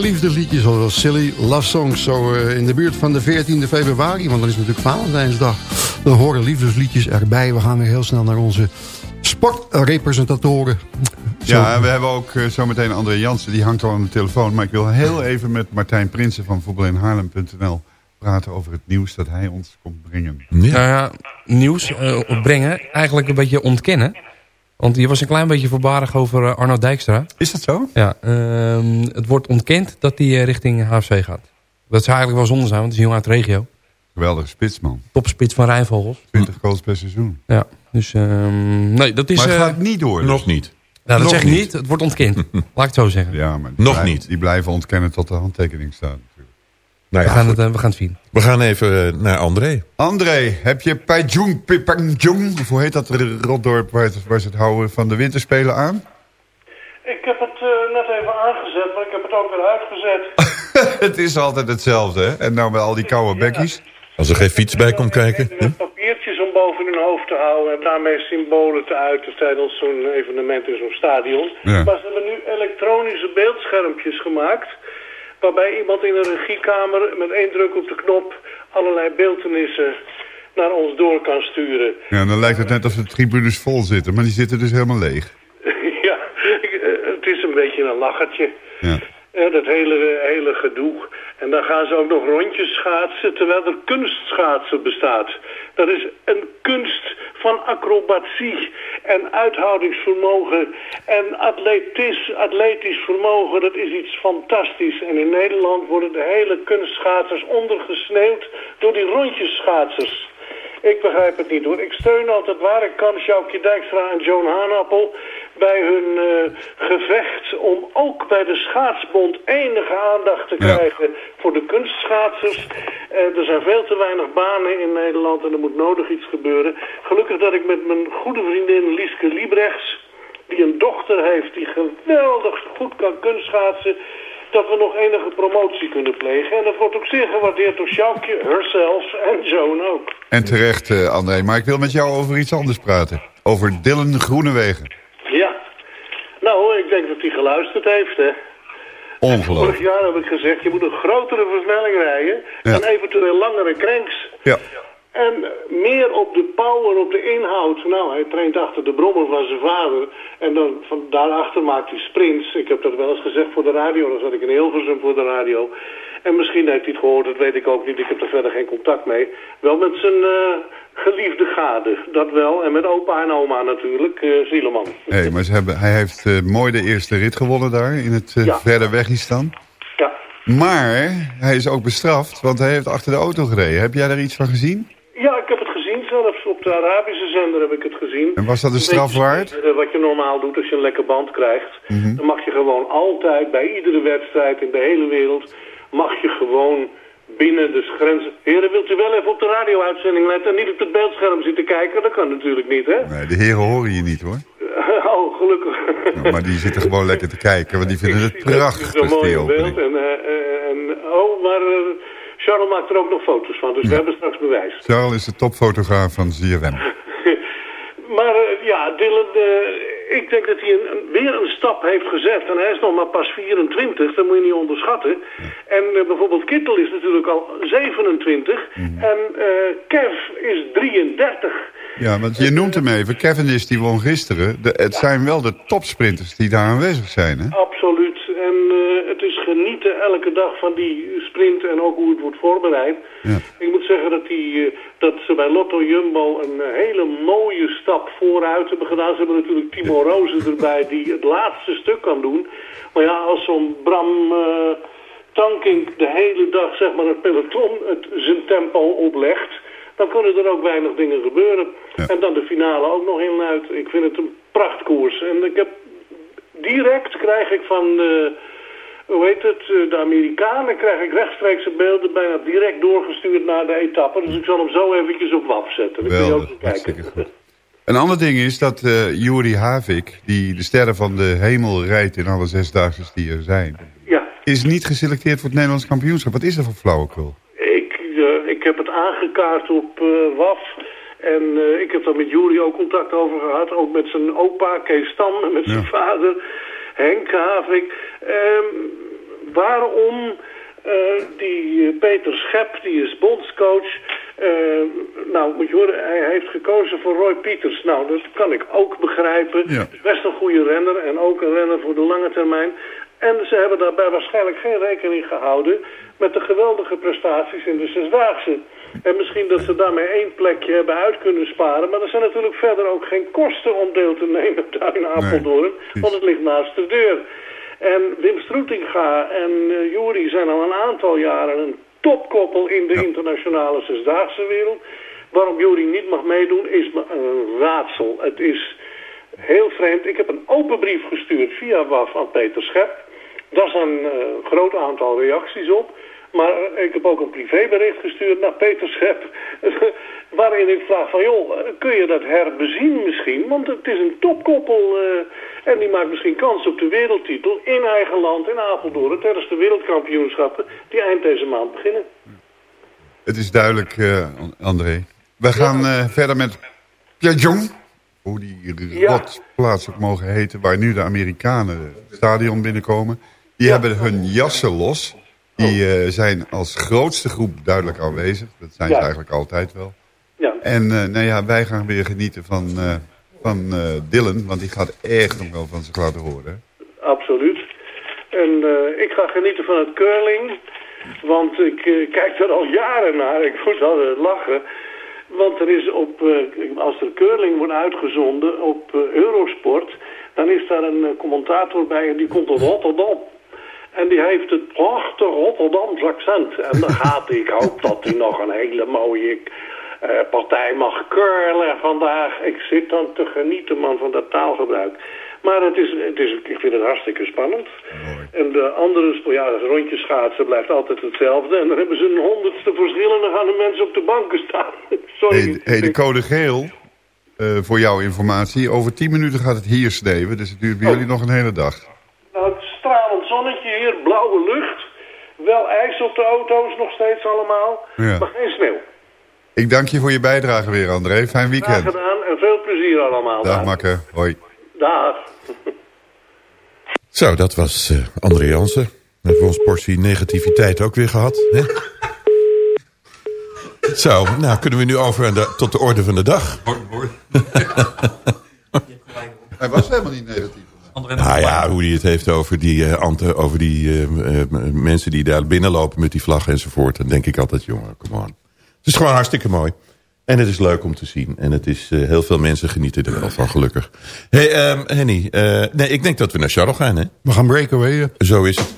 Liefdesliedjes zoals Silly Love Songs. Zo eh, in de buurt van de 14e februari. Want dan is natuurlijk Valentijnsdag. Dan horen liefdesliedjes erbij. We gaan weer heel snel naar onze sportrepresentatoren. Ja, we hebben ook uh, zometeen André Jansen. Die hangt al aan de telefoon. Maar ik wil heel even met Martijn Prinsen van voetbalinhaarlem.nl praten over het nieuws dat hij ons komt brengen. Nou ja, nieuws eh, brengen, eigenlijk een beetje ontkennen. Want je was een klein beetje voorbarig over eh, Arno Dijkstra. Is dat zo? Ja, ehm, het wordt ontkend dat hij eh, richting HFC gaat. Dat zou eigenlijk wel zonde zijn, want het is een jongen uit de regio. Geweldige spitsman. Topspits van Rijnvogels. 20 goals per seizoen. Ja, dus ehm, nee, dat is... Maar het eh, gaat niet door. dus. Nog niet. Nou, dat Nog zeg ik niet. niet. Het wordt ontkend. Laat ik het zo zeggen. Ja, maar Nog blijven- niet. Die blijven ontkennen tot de handtekening staat. Nou we, ja, gaan goed. het, eh, we gaan het zien. We gaan even eh, naar André. André, heb je Pajong, of hoe heet dat rotdorp waar, het- waar ze het houden van de winterspelen aan? Ik heb het eh, net even aangezet, maar ik heb het ook weer uitgezet. het is altijd hetzelfde, hè? En nou met al die koude bekkies. Als er geen fiets bij komt kijken. Met papiertjes om boven hun hoofd te houden en daarmee symbolen te uiten tijdens zo'n evenement in zo'n stadion. Ja. Maar ze hebben nu elektronische beeldschermpjes gemaakt. Waarbij iemand in een regiekamer met één druk op de knop allerlei beeldenissen naar ons door kan sturen. Ja, dan lijkt het net alsof de tribunes vol zitten, maar die zitten dus helemaal leeg. ja, eh, het is een beetje een lachertje. Ja. Eh, dat hele, hele gedoe. En dan gaan ze ook nog rondjes schaatsen, terwijl er kunstschaatsen bestaat. Dat is een kunst van acrobatie en uithoudingsvermogen en atletis, atletisch vermogen. Dat is iets fantastisch. En in Nederland worden de hele kunstschaatsers ondergesneeuwd door die rondjesschaatsers. Ik begrijp het niet hoor. Ik steun altijd waar ik kan Sjoukje Dijkstra en Joan Haanappel. Bij hun eh, gevecht om ook bij de schaatsbond enige aandacht te Ja. krijgen voor de kunstschaatsers. Eh, er zijn veel te weinig banen in Nederland en er moet nodig iets gebeuren. Gelukkig dat ik met mijn goede vriendin Lieske Liebrechts, die een dochter heeft die geweldig goed kan kunstschaatsen, dat we nog enige promotie kunnen plegen. En dat wordt ook zeer gewaardeerd door Sjoukje, herself en Joan ook. En terecht, eh, André. Maar ik wil met jou over iets anders praten. Over Dylan Groenewegen. Ik denk dat hij geluisterd heeft, hè. Vorig jaar heb ik gezegd, je moet een grotere versnelling rijden Ja. en eventueel langere cranks. Ja. En meer op de power, op de inhoud. Nou, hij traint achter de brommer van zijn vader. En dan van daarachter maakt hij sprints. Ik heb dat wel eens gezegd voor de radio. Dan zat ik in Hilversum voor de radio. En misschien heeft hij het gehoord, dat weet ik ook niet. Ik heb er verder geen contact mee. Wel met zijn eh, geliefde gade, dat wel. En met opa en oma natuurlijk, eh Zieleman. Hey, maar ze hebben, hij heeft eh, mooi de eerste rit gewonnen daar in het eh, Ja. verder Wegistan. Ja. Maar hij is ook bestraft, want hij heeft achter de auto gereden. Heb jij daar iets van gezien? Ja, ik heb het gezien zelfs. Op de Arabische zender heb ik het gezien. En was dat een straf beetje, waard? eh, Wat je normaal doet als je een lekker band krijgt. Mhm. Dan mag je gewoon altijd, bij iedere wedstrijd in de hele wereld... mag je gewoon binnen de grenzen... Heren, wilt u wel even op de radio-uitzending letten... en niet op het beeldscherm zitten kijken? Dat kan natuurlijk niet, hè? Nee, de heren horen je niet hoor. oh, gelukkig. Maar die zitten gewoon lekker te kijken, want die vinden het Zo'n prachtig, mooi die opening. beeld. En, eh, eh, en, oh, maar eh, Charles maakt er ook nog foto's van, dus we hebben straks bewijs. Charles is de topfotograaf van ZFM. Maar eh, ja, Dylan, eh, ik denk dat hij een, een- weer een stap heeft gezet. En hij is nog maar pas 24, dat moet je niet onderschatten. En eh, bijvoorbeeld Kittel is natuurlijk al 27. En eh, Kev is 33. Ja, want je noemt hem even. Cavendish die won gisteren. De, het zijn wel de topsprinters die daar aanwezig zijn, hè? Absoluut. En eh, het is genieten elke dag van die sprint en ook hoe het wordt voorbereid. Ja. Ik moet zeggen dat, die, eh, dat ze bij Lotto Jumbo een hele mooie stap vooruit hebben gedaan. Ze hebben natuurlijk Timo Rozen erbij die het laatste stuk kan doen. Maar ja, als zo'n Bram eh Tankink de hele dag zeg maar het peloton het, zijn tempo oplegt... dan kunnen er ook weinig dingen gebeuren. En dan de finale ook nog in Luid. Ik vind het een prachtkoers. En ik heb direct krijg ik van, eh, hoe heet het, eh, de Amerikanen krijg ik rechtstreekse beelden bijna direct doorgestuurd naar de etappe. Dus ik zal hem zo eventjes op WAP zetten. Dan kun je ook kijken. goed. Een ander ding is dat Juri Havik, die de sterren van de hemel rijdt in alle zesdaagse die er zijn, Ja, is niet geselecteerd voor het Nederlands kampioenschap. Wat is dat voor flauwekul? ik, ik heb het aangekaart op eh, WAF. En eh, ik heb daar met Jury ook contact over gehad. Ook met zijn opa, Kees Stam, en met zijn vader, Henk Havik. Ehm, waarom eh, die eh, Peter Schep, die is bondscoach... eh, nou, moet je horen, hij heeft gekozen voor Roy Pieters. Nou, dat kan ik ook begrijpen. Ja. Best een goede renner en ook een renner voor de lange termijn. En ze hebben daarbij waarschijnlijk geen rekening gehouden met de geweldige prestaties in de Zesdaagse. En misschien dat ze daarmee één plekje hebben uit kunnen sparen. Maar er zijn natuurlijk verder ook geen kosten om deel te nemen daar in Apeldoorn. want het ligt naast de deur. En Wim Stroetinga en uh, Jury zijn al een aantal jaren een topkoppel in de internationale Zesdaagse wereld. Waarom Jury niet mag meedoen is me een raadsel. Het is heel vreemd. Ik heb een open brief gestuurd via WAF aan Peter Schep. Daar zijn een uh, groot aantal reacties op. Maar ik heb ook een privébericht gestuurd naar Peter Schep. waarin ik vraag van, joh, kun je dat herbezien misschien? Want het is een topkoppel uh, en die maakt misschien kans op de wereldtitel in eigen land, in Apeldoorn, tijdens de wereldkampioenschappen die eind deze maand beginnen. Het is duidelijk, uh, André. We gaan uh, verder met Piajon. Hoe die Ja. rotplaats ook mogen heten, waar nu de Amerikanen het stadion binnenkomen. Die hebben hun jassen los. Die uh, zijn als grootste groep duidelijk aanwezig. Dat zijn Ja. ze eigenlijk altijd wel. Ja. En uh, nou ja, wij gaan weer genieten van, uh, van Dylan. Want die gaat echt nog wel van zich laten horen. Absoluut. En ik ga genieten van het curling. Want ik kijk er al jaren naar. Ik moet altijd lachen. Want er is op, als er curling wordt uitgezonden op Eurosport... dan is daar een commentator bij en die komt uit Rotterdam. En die heeft het prachtig Rotterdamse accent. En dan gaat hij. Ik hoop dat hij nog een hele mooie uh, partij mag curlen vandaag. Ik zit dan te genieten, man, van dat taalgebruik. Maar het is, het is, ik vind het hartstikke spannend. En de andere ja, het rondje schaatsen blijft altijd hetzelfde. En dan hebben ze een honderdste verschil en dan gaan de mensen op de banken staan. Sorry. Hey, hey, de code geel, eh, voor jouw informatie. Over 10 minuten gaat het hier sneeuwen, dus het duurt bij Oh. jullie nog een hele dag. Nou, het stralend zonnetje hier, blauwe lucht. Wel ijs op de auto's nog steeds allemaal. Ja. Maar geen sneeuw. Ik dank je voor je bijdrage weer, André. Fijn Graag weekend. gedaan en veel plezier allemaal. Dag. Makke. Hoi. Dag. Zo, dat was eh, André Jansen. Hebben we ons portie negativiteit ook weer gehad. Hè? Zo, nou kunnen we nu over aan de, tot de orde van de dag. Hij was helemaal niet negatief. Nou ja, hoe hij het heeft over die, eh, ante- over die eh, eh, mensen die daar binnenlopen met die vlag enzovoort. Dan denk ik altijd, jongen, come on. Het is gewoon hartstikke mooi. En het is leuk om te zien. En het is, eh, heel veel mensen genieten er wel van, gelukkig. hey, ehm, Henny. eh, nee, ik denk dat we naar Charles gaan, hè? We gaan breakaway. Zo is het.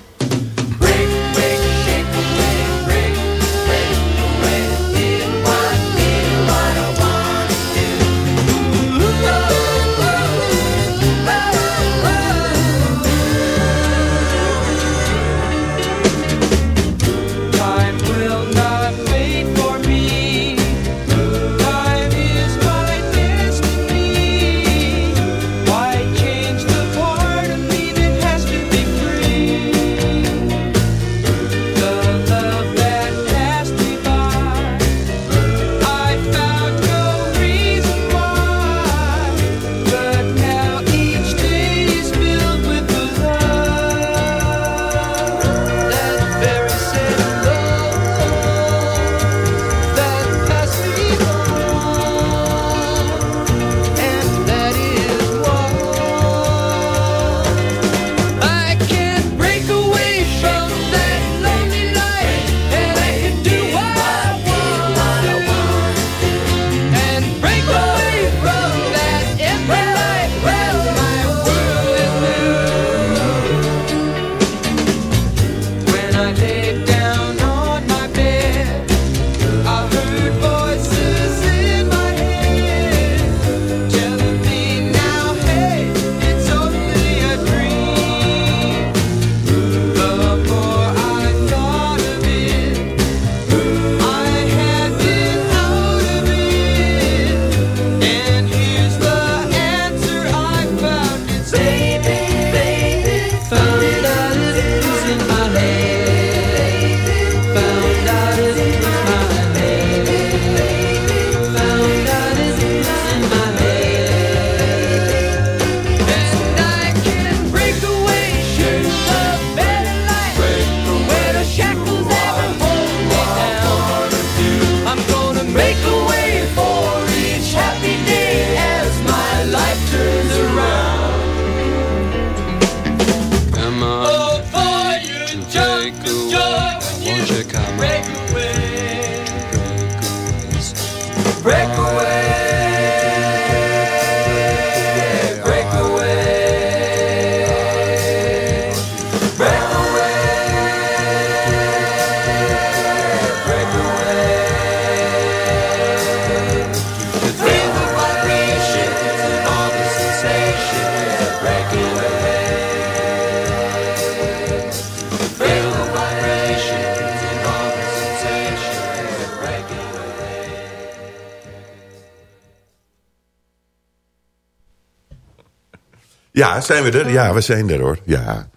Zijn we er? Ja, we zijn er hoor. Ja.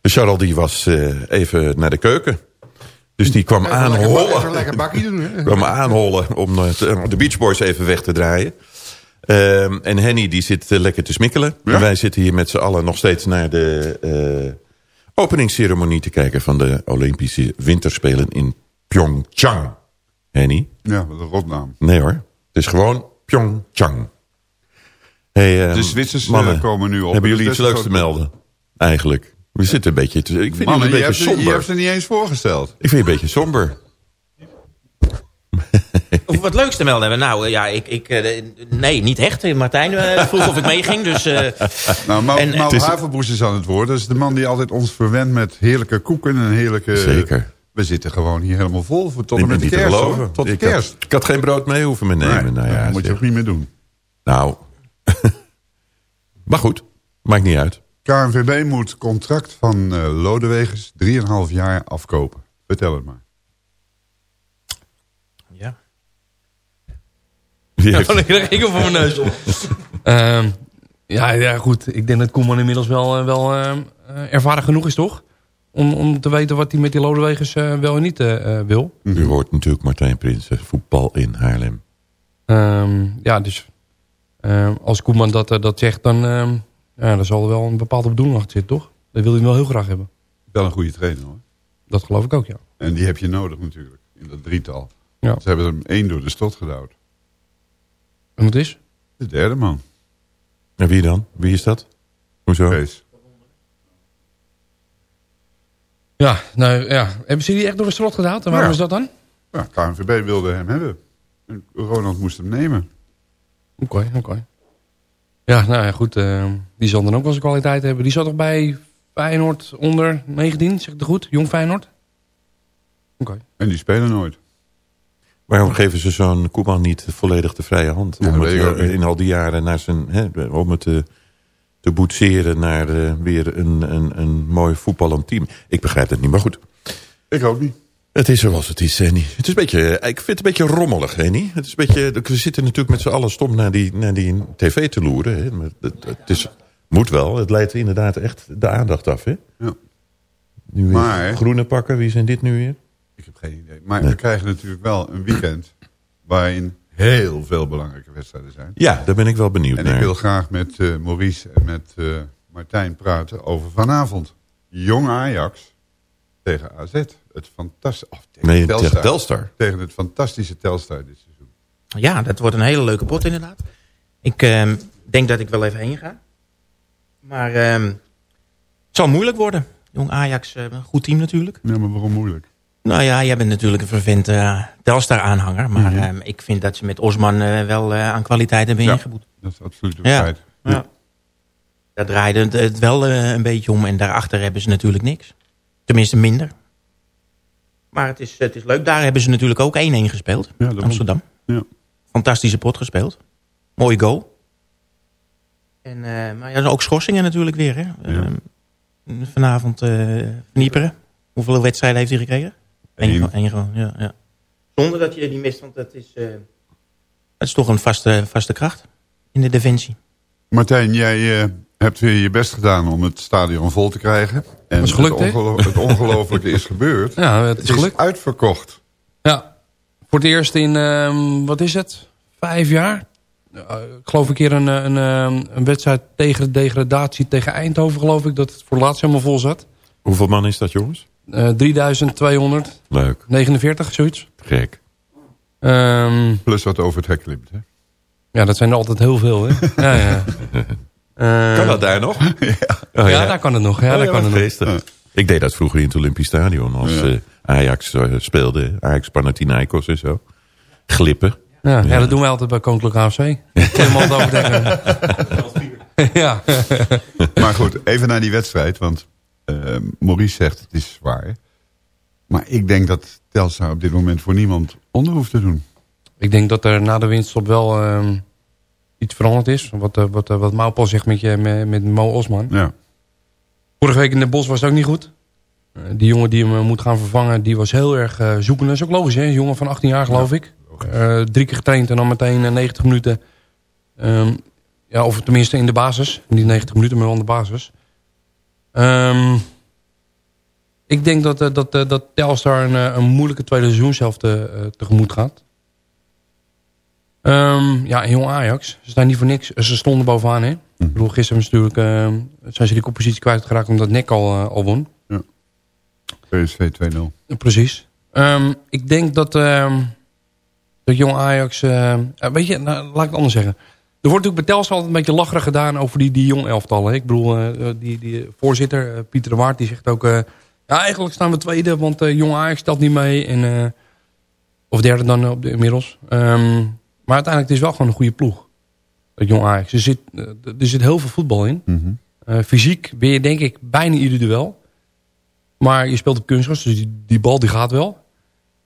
De Charles die was eh, even naar de keuken. Dus die kwam Even aanhollen. lekker bakkie doen, hè? kwam aanhollen om eh, te- de Beach Boys even weg te draaien. Ehm, en Henny die zit eh, lekker te smikkelen. En wij zitten hier met z'n allen nog steeds naar de eh, openingsceremonie te kijken... van de Olympische Winterspelen in Pyeongchang. Henny? Ja, wat een rotnaam. Nee hoor, het is gewoon Pyeongchang. Hey, eh, De Zwitsers, eh, mannen, komen nu op. Hebben jullie Dus iets dat is leuks te melden? Eigenlijk. We zitten een beetje... Te, ik vind Mannen, jullie je een hebt, beetje ze, je somber. hebt ze niet eens voorgesteld. Ik vind je een beetje somber. Of wat leuks te melden hebben. Nou, eh, ja, ik, ik, eh, nee, niet echt. Martijn vroeg of ik meeging, dus... eh, Nou, Maud, en- is- Haverbroes is aan het woord. Dat is de man die altijd ons verwendt met heerlijke koeken en heerlijke... Zeker. We zitten gewoon hier helemaal vol voor tot en met de kerst. Tot de ik, had, kerst. ik had geen brood mee hoeven me nemen. Nee, nou ja, dat moet je ook niet meer doen. Nou, maar goed. Maakt niet uit. KNVB moet contract van eh Lodewegers 3,5 jaar afkopen. Vertel het maar. Ja. Die Ja, heeft- dan krijg ik hem voor mijn neus. Ehm, ja, ja, goed. Ik denk dat Koeman inmiddels wel, eh, wel ehm, eh, ervaren genoeg is, toch? Om, om te weten wat hij met die Lodewegers wel en niet wil. U hoort natuurlijk Martijn Prinsen, voetbal in Haarlem. Ehm, ja, dus ehm, als Koeman dat, eh, dat zegt, dan, ehm, ja, dan zal er wel een bepaalde bedoeling achter zitten, toch? Dat wil hij wel heel graag hebben. Wel een goede trainer hoor. Dat geloof ik ook, ja. En die heb je nodig natuurlijk, in dat drietal. Ja. Ze hebben hem één door de stot gedouwd. En wat is? De derde man. En wie dan? Wie is dat? Hoezo? Kees. Ja, nou ja. Hebben ze die echt door de strot gedaan? En waarom Ja. is dat dan? Ja, KNVB wilde hem hebben. En Ronald moest hem nemen. Oké, oké. Ja, nou ja, goed. ehm, die zal dan ook wel zijn kwaliteit hebben. Die zat toch bij Feyenoord onder 19, zeg ik het goed? Jong Feyenoord? Oké. En die spelen nooit. Waarom geven ze zo'n Koeman niet volledig de vrije hand? Ja, om het eh, in al die jaren naar zijn, hè, om het te, te boetseren naar eh, weer een, een, een mooi voetballend team. Ik begrijp het niet, maar goed. Ik ook niet. Het is zoals het is, Henny. Het is een beetje, ik vind het een beetje rommelig, Henny. Het is een beetje, we zitten natuurlijk met z'n allen stom naar die, naar die tv te loeren. Hè. Maar het, het is, moet wel, het leidt inderdaad echt de aandacht af. Hè. Ja. Nu weer Maar- groene pakken, wie zijn dit nu weer? Ik heb geen idee. Maar we krijgen natuurlijk wel een weekend waarin heel veel belangrijke wedstrijden zijn. Ja, daar ben ik wel benieuwd En naar. ik wil graag met eh, Maurice en met eh, Martijn praten over vanavond. Jong Ajax tegen AZ. Het fantastische... Of tegen Nee, Telstar. tegen Telstar. Tegen het fantastische Telstar dit seizoen. Ja, dat wordt een hele leuke pot inderdaad. Ik ehm, denk dat ik wel even heen ga. Maar ehm, het zal moeilijk worden. Jong Ajax, eh, een goed team natuurlijk. Ja, maar waarom moeilijk? Nou ja, jij bent natuurlijk een vervent eh Telstar-aanhanger. Maar Mhm. ehm, ik vind dat ze met Osman eh, wel eh, aan kwaliteit hebben Ja, ingeboet. Dat is absoluut een Ja. feit. Ja. Daar draaide het, wel een beetje om. En daarachter hebben ze natuurlijk niks. Tenminste minder. Maar het is, het is leuk. Daar hebben ze natuurlijk ook 1-1 gespeeld. Amsterdam. Ja. Fantastische pot gespeeld. Mooie goal. En, eh, maar ja, ook schorsingen natuurlijk weer. Hè? Ehm, vanavond Vernieperen. Hoeveel wedstrijden heeft hij gekregen? Eén Eén. gewoon, ja, ja. Zonder dat je die mist, want dat is, eh, dat is toch een vaste, vaste kracht in de defensie. Martijn, jij hebt weer je best gedaan om het stadion vol te krijgen. En is gelukt, het, ongelo- het ongelofelijke is gebeurd. Ja, het is gelukt. uitverkocht. Ja, voor het eerst in, ehm, wat is het, vijf jaar? Uh, ik geloof een keer een, eh, een, ehm, een wedstrijd tegen de degradatie tegen Eindhoven, geloof ik, dat het voor het laatst helemaal vol zat. Hoeveel man is dat, jongens? Eh 3249, Leuk. zoiets. Gek. Ehm, Plus wat over het hek klimt, hè? ja, dat zijn er altijd heel veel, hè? ja, ja. Eh, Kan dat daar nog? Oh, ja, daar kan het nog. Ja, Oh, daar kan het nog. Ik deed dat vroeger in het Olympisch Stadion als Ja. eh, Ajax eh, speelde. Ajax Panathinaikos en zo. Glippen. Ja, ja. dat doen wij altijd bij Koninklijk AFC. Helemaal overdenken. ja. Maar goed, even naar die wedstrijd. Want Maurice zegt het is zwaar. Maar ik denk dat Telstar op dit moment voor niemand onder hoeft te doen. Ik denk dat er na de winststop wel ehm, iets veranderd is. Wat, eh, wat, eh, wat Maupal zegt met, je, met, met Mo Osman. Ja. Vorige week in de bos was het ook niet goed. Eh, die jongen die hem moet gaan vervangen, die was heel erg zoekende. Dat is ook logisch, hè? Een jongen van 18 jaar, geloof ik. Drie keer getraind en dan meteen eh, 90 minuten. Ehm, ja, of tenminste in de basis. Niet 90 minuten, maar wel in de basis. Ehm, ik denk dat, dat, dat Telstar een, een moeilijke tweede seizoenshelft eh, tegemoet gaat. Ehm, ja, jong Ajax. Ze staan niet voor niks. Ze stonden bovenaan, hè? Ik bedoel, gisteren natuurlijk, ehm, zijn ze die compositie kwijtgeraakt omdat Nek al, eh, al won. PSV 2-0. Ja, Precies. Ehm, ik denk dat, dat jong Ajax... ehm, ja, weet je, nou, laat ik het anders zeggen. Er wordt natuurlijk bij Telstar altijd een beetje lacherig gedaan over die, die jong elftallen. hè. Ik bedoel, eh, die, die voorzitter, eh, Pieter de Waard, die zegt ook... eh, ja, eigenlijk staan we tweede, want eh jong Ajax telt niet mee. En, eh, of derde dan eh, op de, inmiddels. Ehm, maar uiteindelijk het is wel gewoon een goede ploeg. Dat jong Ajax. Er zit, eh, er zit heel veel voetbal in. Eh, fysiek ben je denk ik bijna ieder duel. Maar je speelt op kunstgras, dus die, die bal die gaat wel.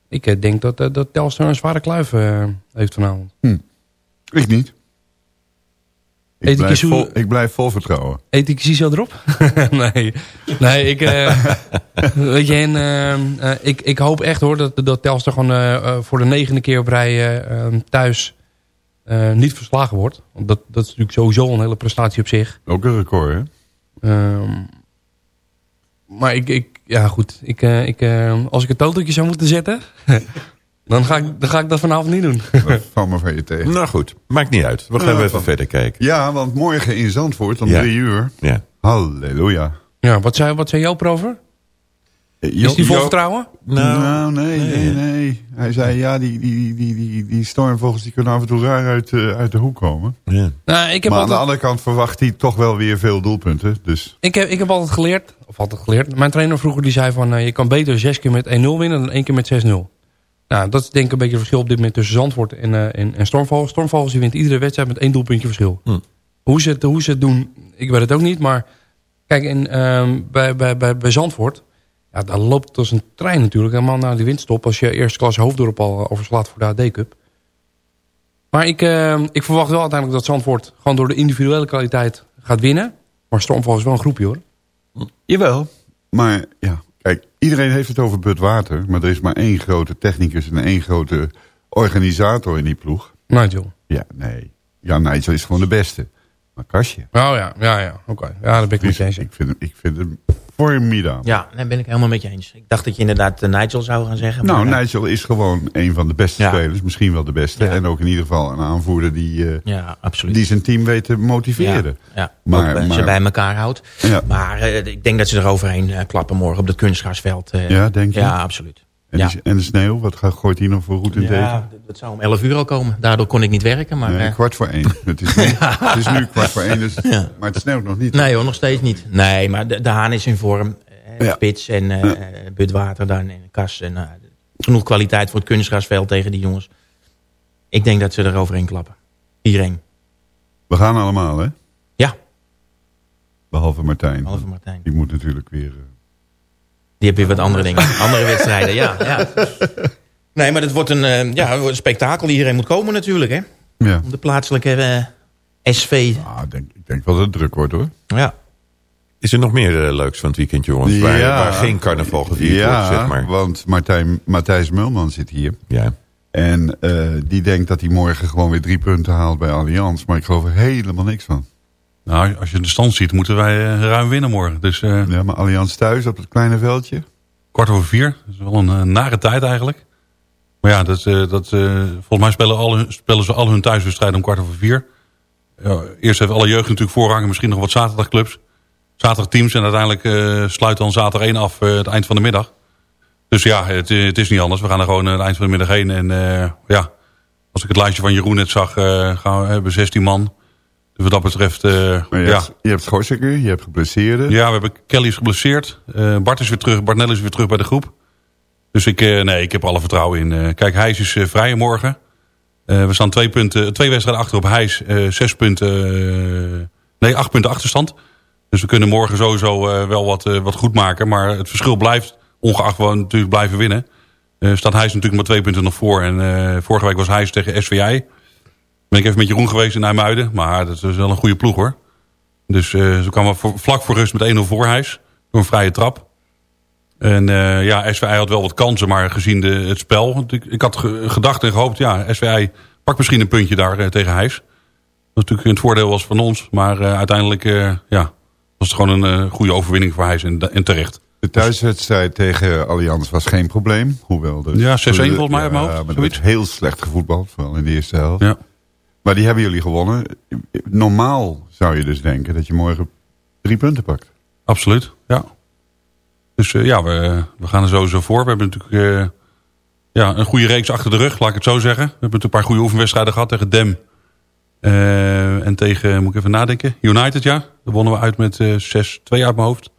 Ik eh, denk dat, dat Telstar een zware kluif heeft vanavond. Ik niet. Ik blijf, vol, ik blijf vol vertrouwen. Eet ik zo erop? nee. Nee, ik... eh, weet je, en, eh, eh, ik, ik hoop echt hoor dat, dat Telstar gewoon voor de negende keer op rij eh, eh, thuis niet verslagen wordt. Want dat, dat is natuurlijk sowieso een hele prestatie op zich. Ook een record, hè? Ehm, maar ik, ik, ja goed, ik, ik, als ik een totootje zou moeten zetten, dan, ga ik, dan ga ik dat vanavond niet doen. Val maar van je tegen. Nou goed, maakt niet uit. We gaan Ja, even van- verder kijken. Ja, want morgen in Zandvoort om Ja. drie uur. Ja. Halleluja. Ja, wat zei, wat zei Joop erover? Is die vol vertrouwen? Nou, nee, nee, nee, Hij zei, ja, die, die, die, die, die stormvogels die kunnen af en toe raar uit, eh, uit de hoek komen. Ja. Nou, ik heb maar aan de andere kant verwacht hij toch wel weer veel doelpunten. Dus Ik heb, ik heb altijd geleerd, of altijd geleerd. Mijn trainer vroeger die zei van... eh, je kan beter zes keer met 1-0 winnen dan één keer met 6-0. Nou, dat is denk ik een beetje het verschil op dit moment tussen Zandvoort en, eh, en, en Stormvogels. Stormvogels die wint iedere wedstrijd met één doelpuntje verschil. Hm. Hoe, ze het, hoe ze het doen, ik weet het ook niet. Maar kijk, in, ehm, bij, bij, bij, bij Zandvoort... Ja, daar loopt als een trein natuurlijk. Helemaal naar de windstop. Als je eerste klas hoofddorp al overslaat voor de AD-cup. Maar ik, ehm, ik verwacht wel uiteindelijk dat Zandvoort... gewoon door de individuele kwaliteit gaat winnen. Maar Stormvogels is wel een groepje hoor. Jawel. Maar ja, kijk, iedereen heeft het over Budwater. Maar er is maar één grote technicus en één grote organisator in die ploeg. Nigel. Ja, nee. Ja, Nigel is gewoon de beste. Maar Kastje. Oh ja, ja, ja. Oké. Ja, dat ben ik je eens. Ik vind hem, ik vind hem Ja, daar ben ik helemaal met je eens. Ik dacht dat je inderdaad eh, Nigel zou gaan zeggen. Nou, eh, Nigel is gewoon een van de beste Ja. spelers. Misschien wel de beste. Ja. En ook in ieder geval een aanvoerder die, Ja, absoluut. die zijn team weet te motiveren. Ja, ja. Maar- ze bij elkaar houdt. Ja. Maar ik denk dat ze er overheen klappen morgen op het kunstgrasveld. Ja, denk je? Ja, absoluut. En, Ja. die- en de sneeuw, wat gaat- gooit hij nog voor roet en Ja, tegen? dat zou om 11 uur al komen. Daardoor kon ik niet werken. Maar, Nee, eh, kwart voor één. Het is nu, het is nu kwart voor één, dus, maar het sneeuwt nog niet. Nee hoor, nog steeds niet. Nee, maar de, de Haan is in vorm. Eh, Ja. Spits en eh eh, Budwater dan en Kas. En, genoeg kwaliteit voor het kunstgrasveld tegen die jongens. Ik denk dat ze er overheen klappen. Iedereen. We gaan allemaal, hè? Ja. Behalve Martijn. Behalve Martijn. Die moet natuurlijk weer... eh, Die hebben weer wat andere dingen. andere wedstrijden, ja, ja. Nee, maar het wordt een, eh, ja, een spektakel. Iedereen moet komen natuurlijk, hè? Ja. Om de plaatselijke eh, SV. Ah, denk, ik denk wel dat het druk wordt, hoor. Ja. Is er nog meer eh, leuks van het weekend, jongens? Waar, waar geen carnaval gevierd ja, wordt, zeg maar. want Martijn, Matthijs Mulman zit hier. Ja. En eh, die denkt dat hij morgen gewoon weer drie punten haalt bij Allianz. Maar ik geloof er helemaal niks van. Nou, als je de stand ziet, moeten wij eh, ruim winnen morgen. Dus eh, Ja, maar Allianz thuis op het kleine veldje. kwart over vier. Dat is wel een eh, nare tijd eigenlijk. Maar ja, dat, dat, volgens mij spelen, spelen ze al hun thuiswedstrijden om kwart over vier. Ja, eerst heeft alle jeugd natuurlijk voorrang. en Misschien nog wat zaterdagclubs. Zaterdagteams. En uiteindelijk eh, sluit dan zaterdag 1 af het eind van de middag. Dus ja, het, het is niet anders. We gaan er gewoon het eind van de middag heen. En ja, als ik het lijstje van Jeroen net zag, gaan we hebben 16 man. Dus wat dat betreft, Maar je, ja. hebt, je hebt je hebt geblesseerden. Ja, we hebben Kelly is geblesseerd. Eh, Bart is weer terug. Bart Nel is weer terug bij de groep. Dus ik, eh, nee, ik heb alle vertrouwen in. Kijk, Hijs is vrij morgen. We staan twee, punten, twee wedstrijden achter op Hijs. eh, zes punten, nee, acht punten achterstand. Dus we kunnen morgen sowieso wel wat, wat goed maken. Maar het verschil blijft, ongeacht we natuurlijk blijven winnen. staat Hijs natuurlijk maar twee punten nog voor. En vorige week was Hijs tegen SVI. Ben ik even met Jeroen geweest in IJmuiden. Maar dat is wel een goede ploeg hoor. Dus eh, ze kwamen voor, vlak voor rust met 1-0 voor Hijs. Door een vrije trap. En eh, ja, SVI had wel wat kansen, maar gezien de, het spel... want Ik, ik had ge- gedacht en gehoopt, ja, SVI pakt misschien een puntje daar eh, tegen Hijs. Dat natuurlijk het voordeel was van ons. Maar uiteindelijk ja, was het gewoon een goede overwinning voor Hijs en, en terecht. De thuiswedstrijd tegen Allianz was geen probleem. Hoewel de, Ja, 6-1 volgens mij uit mijn hoofd, Ja, maar zoiets. werd heel slecht gevoetbald, vooral in de eerste helft. Ja. Maar die hebben jullie gewonnen. Normaal zou je dus denken dat je morgen drie punten pakt. Absoluut, ja. Dus eh, ja, we, we gaan er sowieso voor. We hebben natuurlijk eh, ja, een goede reeks achter de rug, laat ik het zo zeggen. We hebben natuurlijk een paar goede oefenwedstrijden gehad tegen Dem. eh, en tegen, moet ik even nadenken, United, ja. Daar wonnen we uit met eh 6-2 uit mijn hoofd. En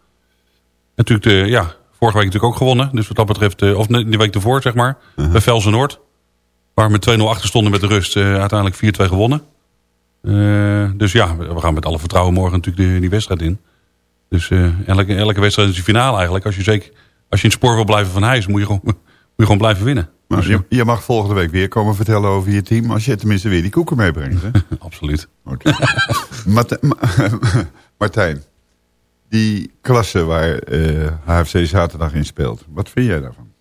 natuurlijk, de, ja, vorige week natuurlijk ook gewonnen. Dus wat dat betreft, of die week ervoor, zeg maar. Bij Velsen Noord. Waar we met 2-0 achter stonden met de rust. eh, uiteindelijk 4-2 gewonnen. Eh, dus ja, we gaan met alle vertrouwen morgen natuurlijk die, die wedstrijd in. Dus eh, elke, elke wedstrijd is een finale eigenlijk. Als je, zeker, als je in het spoor wil blijven van Hijs, moet je gewoon, moet je gewoon blijven winnen. Nou, je, je mag volgende week weer komen vertellen over je team... als je tenminste weer die koeken meebrengt. Hè? Absoluut. Mart- Martijn, die klasse waar HFC zaterdag in speelt... wat vind jij daarvan?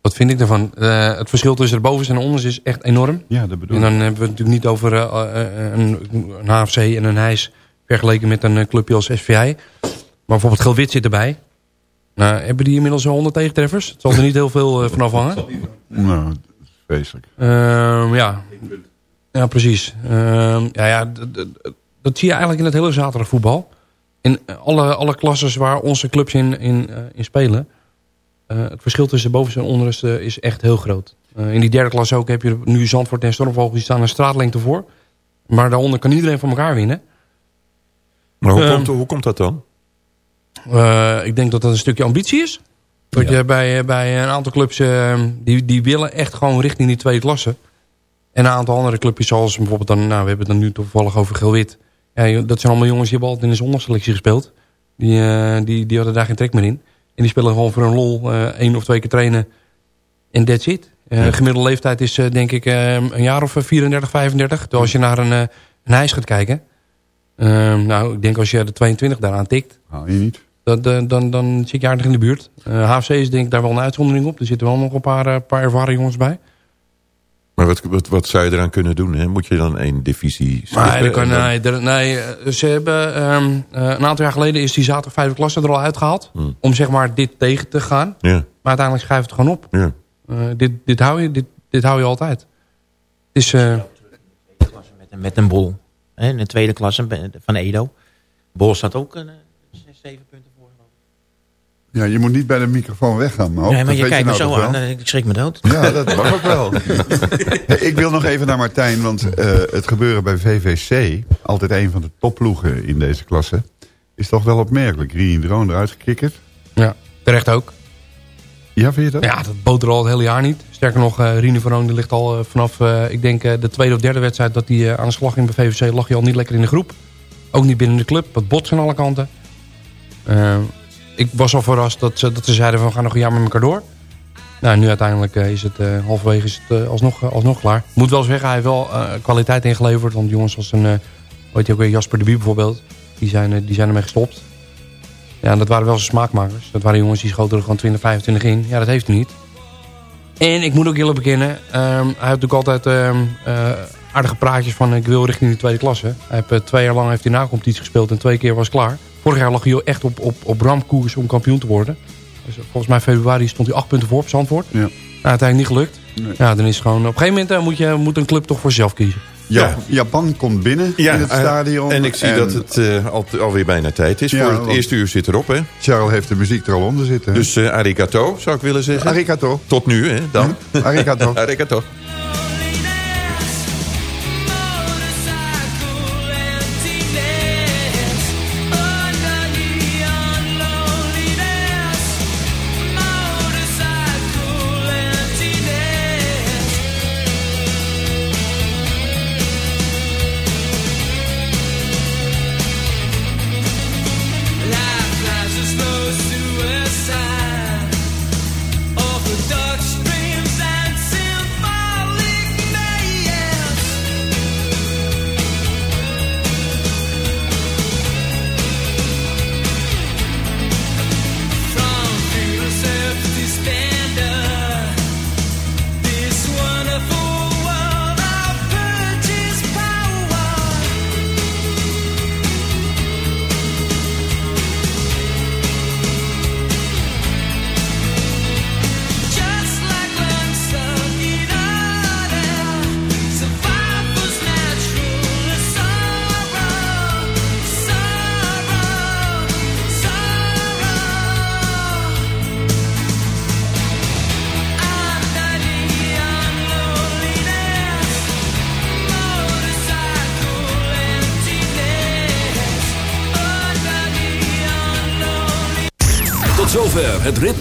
Wat vind ik daarvan? Eh, het verschil tussen de bovens en de onders is echt enorm. Ja, dat bedoel En dan ik. hebben we het natuurlijk niet over eh, eh, een, een HFC en een Hijs... vergeleken met een clubje als SVI. Maar bijvoorbeeld Gelwit zit erbij. Nou, hebben die inmiddels al 100 tegentreffers? Het zal er niet heel veel eh, van afhangen. Nou, dat is vreselijk. Ehm, ja. ja, precies. Ehm, ja, ja, dat zie je eigenlijk in het hele zaterdagvoetbal. In alle, alle klasses waar onze clubs in, in, eh, in spelen... eh, het verschil tussen boven en onderste is echt heel groot. Eh, in die derde klas ook heb je nu Zandvoort en Stormvogel... die staan een straatlengte voor. Maar daaronder kan iedereen van elkaar winnen. Maar hoe, Ehm, komt, hoe komt dat dan? Eh, ik denk dat dat een stukje ambitie is. Dat je bij, bij een aantal clubs, eh, die, die willen echt gewoon richting die tweede klasse. En een aantal andere clubjes zoals bijvoorbeeld dan, nou we hebben het dan nu toevallig over Geel-Wit. Ja, dat zijn allemaal jongens die hebben altijd in de zondagsselectie gespeeld. Die, eh, die, die hadden daar geen trek meer in. En die spelen gewoon voor een lol eh, één of twee keer trainen. En that's it. Eh, De gemiddelde leeftijd is eh, denk ik eh, een jaar of eh, 34, 35. Terwijl als je naar een, een hijs gaat kijken. eh, nou, ik denk als je de 22 daaraan tikt. Haal je niet. Eh, dan, dan zit je aardig in de buurt. HFC is denk ik daar wel een uitzondering op. Er zitten wel nog een paar, paar ervaren jongens bij. Maar wat, wat, wat zou je eraan kunnen doen? Hè? Moet je dan één divisie Nee, kan, en dan- nee, er- nee, eh, ze hebben, ehm, eh, een aantal jaar geleden is die zaterdag vijfde klasse er al uitgehaald. Hmm. Om zeg maar dit tegen te gaan. Ja. Maar uiteindelijk schuift het gewoon op. Ja. Eh, dit, dit, hou je, dit, dit hou je altijd. Het is... eh, Met, met een bol. Hè, in de tweede klasse van Edo. Bol staat ook een, 6, 7 punten. Ja, je moet niet bij de microfoon weggaan. Maar, nee, maar dat je kijkt me nou zo aan. wel? eh, Ik schrik me dood. Ja, dat mag ook wel. Hey, ik wil nog even naar Martijn, want eh, het gebeuren bij VVC... altijd een van de topploegen in deze klasse... is toch wel opmerkelijk. Rien Droon eruit gekikkerd. ja, terecht ook. Ja, vind je dat? Ja, dat boot er al het hele jaar niet. Sterker nog, eh Rine die ligt al vanaf, eh, ik denk, eh, de tweede of derde wedstrijd dat hij aan de slag ging bij VVC, lag hij al niet lekker in de groep. Ook niet binnen de club, wat bots aan alle kanten. Ik was al verrast dat ze, dat ze zeiden van we gaan nog een jaar met elkaar door. Nou, nu uiteindelijk eh, is het eh, halverwege is het, eh, alsnog, alsnog klaar. Moet wel zeggen, hij heeft wel kwaliteit ingeleverd. Want jongens als een, weet je ook weer, Jasper de Bie bijvoorbeeld, die zijn, die zijn ermee gestopt. Ja, dat waren wel zijn smaakmakers. Dat waren jongens die schoten er gewoon 20, 25 in. Ja, dat heeft hij niet. En ik moet ook eerlijk bekennen, ehm, hij heeft natuurlijk altijd ehm, eh, aardige praatjes van ik wil richting de tweede klasse. Hij heeft twee jaar lang heeft hij na competitie gespeeld en twee keer was klaar. Vorig jaar lag hij echt op, op, op ramkoers om kampioen te worden. Dus eh, volgens mij februari stond hij acht punten voor op Zandvoort. Ja. Nou, uiteindelijk niet gelukt. Ja, dan is gewoon, op een gegeven moment eh, moet, je, moet een club toch voor zichzelf kiezen. Ja, Japan komt binnen Ja, in het eh, stadion. en ik zie dat het eh, al, alweer bijna tijd is. Ja, voor het want- eerste uur zit erop, hè? Charles heeft de muziek er al onder zitten. hè? Dus eh, arigato, zou ik willen zeggen. Arigato. Tot nu, hè, dan. Arigato. arigato.